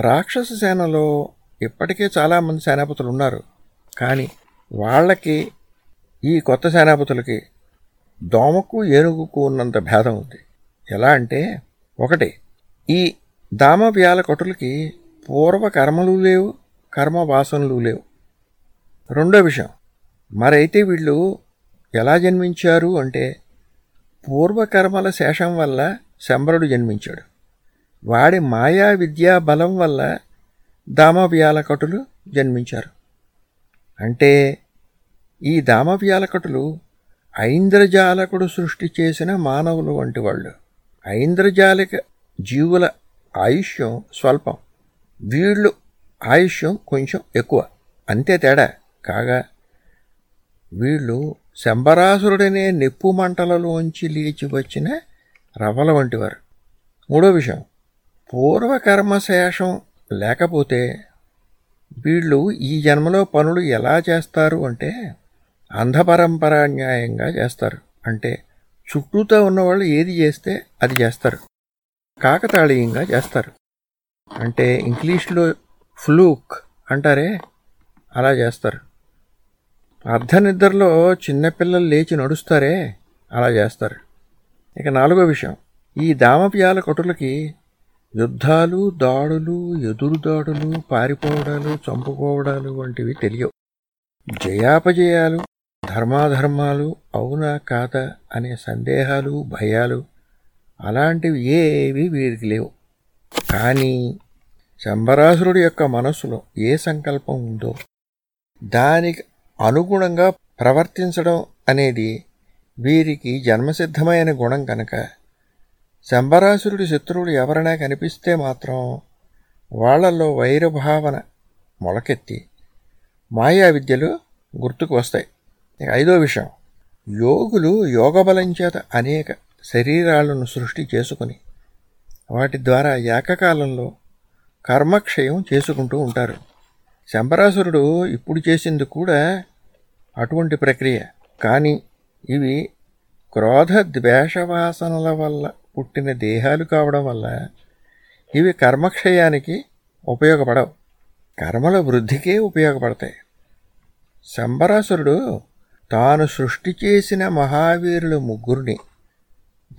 రాక్షస సేనలో ఇప్పటికే చాలామంది సేనాపతులు ఉన్నారు. కానీ వాళ్ళకి ఈ కొత్త సేనాపతులకి దోమకు ఏనుగుకు ఉన్నంత భేదం ఉంది. ఎలా అంటే ఒకటి ఈ దామవ్యాల కటులకి పూర్వ కర్మలు లేవు కర్మ వాసనలు లేవు. రెండో విషయం మరైతే వీళ్ళు ఎలా జన్మించారు అంటే పూర్వకర్మల శేషం వల్ల శంబరుడు జన్మించాడు. వాడి మాయా విద్యా బలం వల్ల దామవ్యాలకటులు జన్మించారు. అంటే ఈ దామవ్యాలకటులు ఐంద్రజాలకుడు సృష్టి చేసిన మానవులు వంటి వాళ్ళు. ఐంద్రజాలిక జీవుల ఆయుష్యం స్వల్పం. వీళ్ళు ఆయుష్యం కొంచెం ఎక్కువ. అంతే తేడా. కాగా వీళ్ళు శంబరాసురుడనే నిప్పు మంటలలోంచి లేచి వచ్చిన రవల వంటివారు. మూడో విషయం. పూర్వకర్మశేషం లేకపోతే వీళ్ళు ఈ జన్మలో పనులు ఎలా చేస్తారు అంటే అంధపరంపరాన్యాయంగా చేస్తారు. అంటే చుట్టూతో ఉన్నవాళ్ళు ఏది చేస్తే అది చేస్తారు. కాకతాళీయంగా చేస్తారు. అంటే ఇంగ్లీష్లో ఫ్లూక్ అంటారే అలా చేస్తారు. అర్ధనిద్రలో చిన్నపిల్లలు లేచి నడుస్తారే అలా చేస్తారు. ఇక నాలుగో విషయం. ఈ దామపియాల కొటులకి యుద్ధాలు దాడులు ఎదురుదాడులు పారిపోవడాలు చంపుకోవడాలు వంటివి తెలియవు. జయాపజయాలు ధర్మాధర్మాలు అవునా కాదా అనే సందేహాలు భయాలు అలాంటివి ఏవి వీరికి లేవు. కానీ శంబరాసురుడి యొక్క మనస్సులో ఏ సంకల్పం ఉందో దానికి అనుగుణంగా ప్రవర్తించడం అనేది వీరికి జన్మసిద్ధమైన గుణం కనుక శంబరాసురుడి శత్రువులు ఎవరైనా కనిపిస్తే మాత్రం వాళ్ళలో వైరభావన మొలకెత్తి మాయా విద్యలు గుర్తుకు వస్తాయి. ఇక ఐదో విషయం. యోగులు యోగబలం చేత అనేక శరీరాలను సృష్టి చేసుకుని వాటి ద్వారా ఏకకాలంలో కర్మక్షయం చేసుకుంటూ ఉంటారు. శంబరాసురుడు ఇప్పుడు చేసింది కూడా అటువంటి ప్రక్రియ. కానీ ఇవి క్రోధ ద్వేషవాసనల వల్ల పుట్టిన దేహాలు కావడం వల్ల ఇవి కర్మక్షయానికి ఉపయోగపడవు. కర్మల వృద్ధికే ఉపయోగపడతాయి. శంబరాసురుడు తాను సృష్టి చేసిన మహావీరుల ముగ్గురిని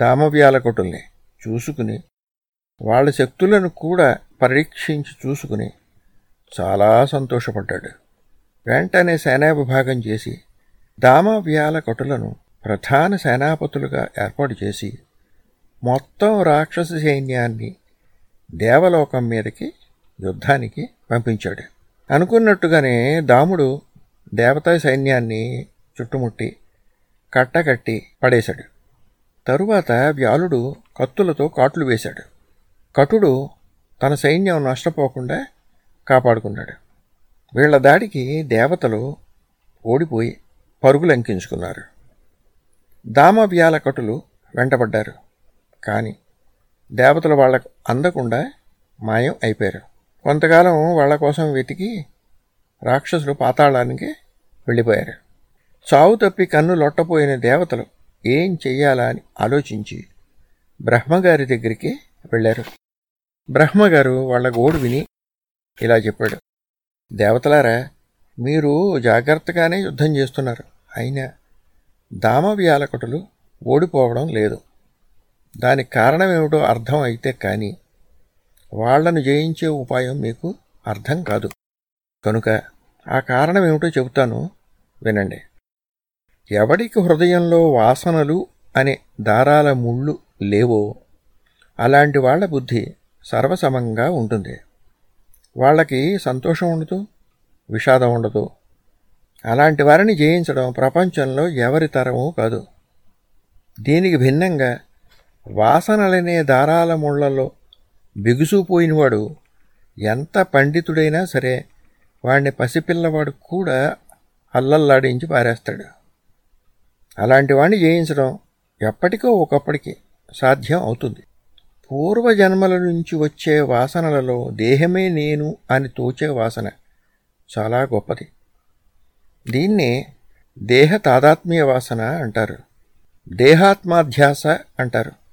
దామవ్యాలకుటుల్ని చూసుకుని వాళ్ళ శక్తులను కూడా పరీక్షించి చూసుకుని చాలా సంతోషపడ్డాడు. వెంటనే సేనావిభాగం చేసి దామవ్యాల కటులను ప్రధాన సేనాపతులుగా ఏర్పాటు చేసి మొత్తం రాక్షస సైన్యాన్ని దేవలోకం మీదకి యుద్ధానికి పంపించాడు. అనుకున్నట్టుగానే దాముడు దేవతా సైన్యాన్ని చుట్టుముట్టి కట్టకట్టి పడేశాడు. తరువాత వ్యాలుడు కత్తులతో కాట్లు వేశాడు. కటుడు తన సైన్యం నష్టపోకుండా కాపాడుకున్నాడు. వీళ్ళ దాడికి దేవతలు ఓడిపోయి పరుగులంకించుకున్నారు దామవ్యాల కటులు వెంటబడ్డారు. కానీ దేవతలు వాళ్ళకు అందకుండా మాయం అయిపోయారు. కొంతకాలం వాళ్ళ కోసం వెతికి రాక్షసులు పాతాళానికి వెళ్ళిపోయారు. చావు తప్పి కన్ను లొట్టపోయిన దేవతలు ఏం చెయ్యాలా అని ఆలోచించి బ్రహ్మగారి దగ్గరికి వెళ్ళారు. బ్రహ్మగారు వాళ్ళ గోడు విని ఇలా చెప్పాడు. దేవతలారా మీరు జాగ్రత్తగానే యుద్ధం చేస్తున్నారు. అయినా దామవ్యాలకుటులు ఓడిపోవడం లేదు. దానికి కారణమేమిటో అర్థం అయితే కానీ వాళ్ళను జయించే ఉపాయం మీకు అర్థం కాదు. కనుక ఆ కారణమేమిటో చెబుతాను వినండి. ఎవడికి హృదయంలో వాసనలు అనే దారాల ముళ్ళు లేవో అలాంటి వాళ్ళ బుద్ధి సర్వసమంగా ఉంటుంది. వాళ్ళకి సంతోషం ఉండదు విషాదం ఉండదు. అలాంటి వారిని జయించడం ప్రపంచంలో ఎవరి తరమూ కాదు. దీనికి భిన్నంగా వాసనలనే దారాల ముళ్ళలో బిగుసుపోయినవాడు ఎంత పండితుడైనా సరే వాడిని పసిపిల్లవాడు కూడా అల్లల్లాడించి పారేస్తాడు. అలాంటి వాడిని జయించడం ఎప్పటికో ఒకప్పటికి సాధ్యం అవుతుంది. పూర్వజన్మల నుంచి వచ్చే వాసనలలో దేహమే నేను అని తోచే వాసన చాలా గొప్పది. దీన్ని దేహ తాదాత్మ్య వాసన అంటారు. దేహాత్మాధ్యాస అంటారు.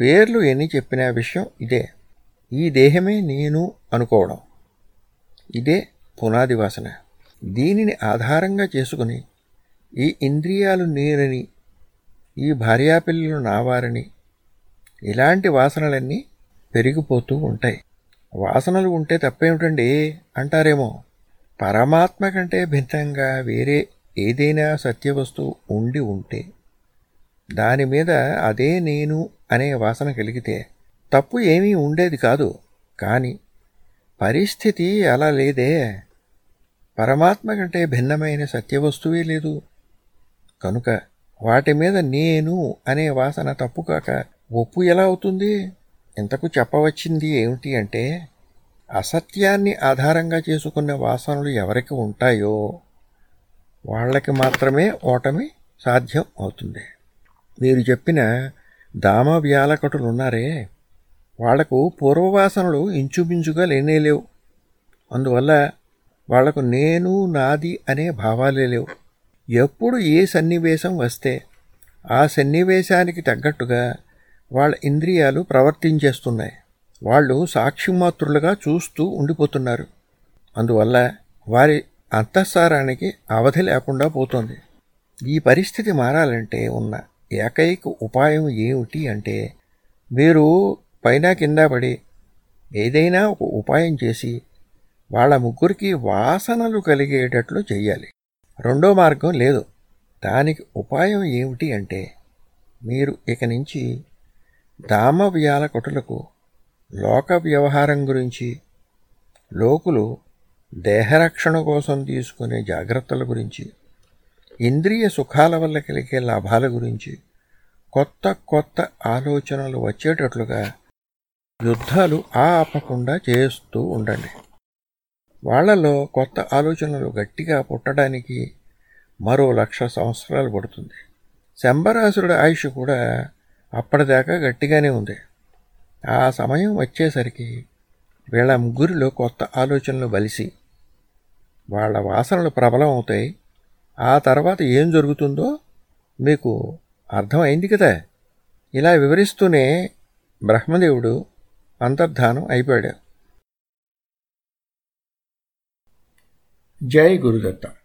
పేర్లు ఎన్ని చెప్పిన విషయం ఇదే. ఈ దేహమే నేను అనుకోవడం. ఇదే పునాది వాసన. దీనిని ఆధారంగా చేసుకుని ఈ ఇంద్రియాలు నేరని ఈ భార్యాపిల్లలు నావారని ఇలాంటి వాసనలన్నీ పెరిగిపోతూ ఉంటాయి. వాసనలు ఉంటే తప్పేమిటండి అంటారేమో. పరమాత్మ కంటే భిన్నంగా వేరే ఏదైనా సత్యవస్తువు ఉండి ఉంటే దాని మీద అదే నేను అనే వాసన కలిగితే తప్పు ఏమీ ఉండేది కాదు. కానీ పరిస్థితి అలా లేదే. పరమాత్మ కంటే భిన్నమైన సత్యవస్తువే లేదు. కనుక వాటి మీద నేను అనే వాసన తప్పు కాక ఒప్పు ఎలా అవుతుంది? ఇంతకు చెప్పవచ్చింది ఏమిటి అంటే అసత్యాన్ని ఆధారంగా చేసుకున్న వాసనలు ఎవరికి ఉంటాయో వాళ్ళకి మాత్రమే ఓటమి సాధ్యం అవుతుంది. మీరు చెప్పిన దామ వాళ్ళకు పూర్వవాసనలు ఇంచుమించుగా లేనేలేవు అందువల్ల వాళ్ళకు నేను నాది అనే భావాలే లేవు. ఎప్పుడు ఏ సన్నివేశం వస్తే ఆ సన్నివేశానికి తగ్గట్టుగా వాళ్ళ ఇంద్రియాలు ప్రవర్తించేస్తున్నాయి. వాళ్ళు సాక్షిమాత్రులుగా చూస్తూ ఉండిపోతున్నారు. అందువల్ల వారి అంతఃసారానికి అవధి లేకుండా పోతుంది. ఈ పరిస్థితి మారాలంటే ఉన్న ఏకైక ఉపాయం ఏమిటి అంటే మీరు పైన కింద పడి ఏదైనా ఒక ఉపాయం చేసి వాళ్ళ ముగ్గురికి వాసనలు కలిగేటట్లు చేయాలి రెండో మార్గం లేదు. దానికి ఉపాయం ఏమిటి అంటే మీరు ఇక నుంచి దామ కొటులకు లోక వ్యవహారం గురించి లోకులు దేహరక్షణ కోసం తీసుకునే జాగ్రత్తల గురించి ఇంద్రియ సుఖాల వల్ల కలిగే లాభాల గురించి కొత్త కొత్త ఆలోచనలు వచ్చేటట్లుగా యుద్ధాలు ఆపకుండా చేస్తూ ఉండండి. వాళ్ళలో కొత్త ఆలోచనలు గట్టిగా పుట్టడానికి మరో లక్ష సంవత్సరాలు పడుతుంది. శంబరాసురుడి ఆయుష్ కూడా అప్పటిదాకా గట్టిగానే ఉంది. ఆ సమయం వచ్చేసరికి వీళ్ళ ముగ్గురిలో కొత్త ఆలోచనలు బలిసి వాళ్ళ వాసనలు ప్రబలం అవుతాయి ఆ తర్వాత ఏం జరుగుతుందో మీకు అర్థమైంది కదా. ఇలా వివరిస్తూనే బ్రహ్మదేవుడు అంతర్ధానం అయిపోయాడు. జై గురుదత్త.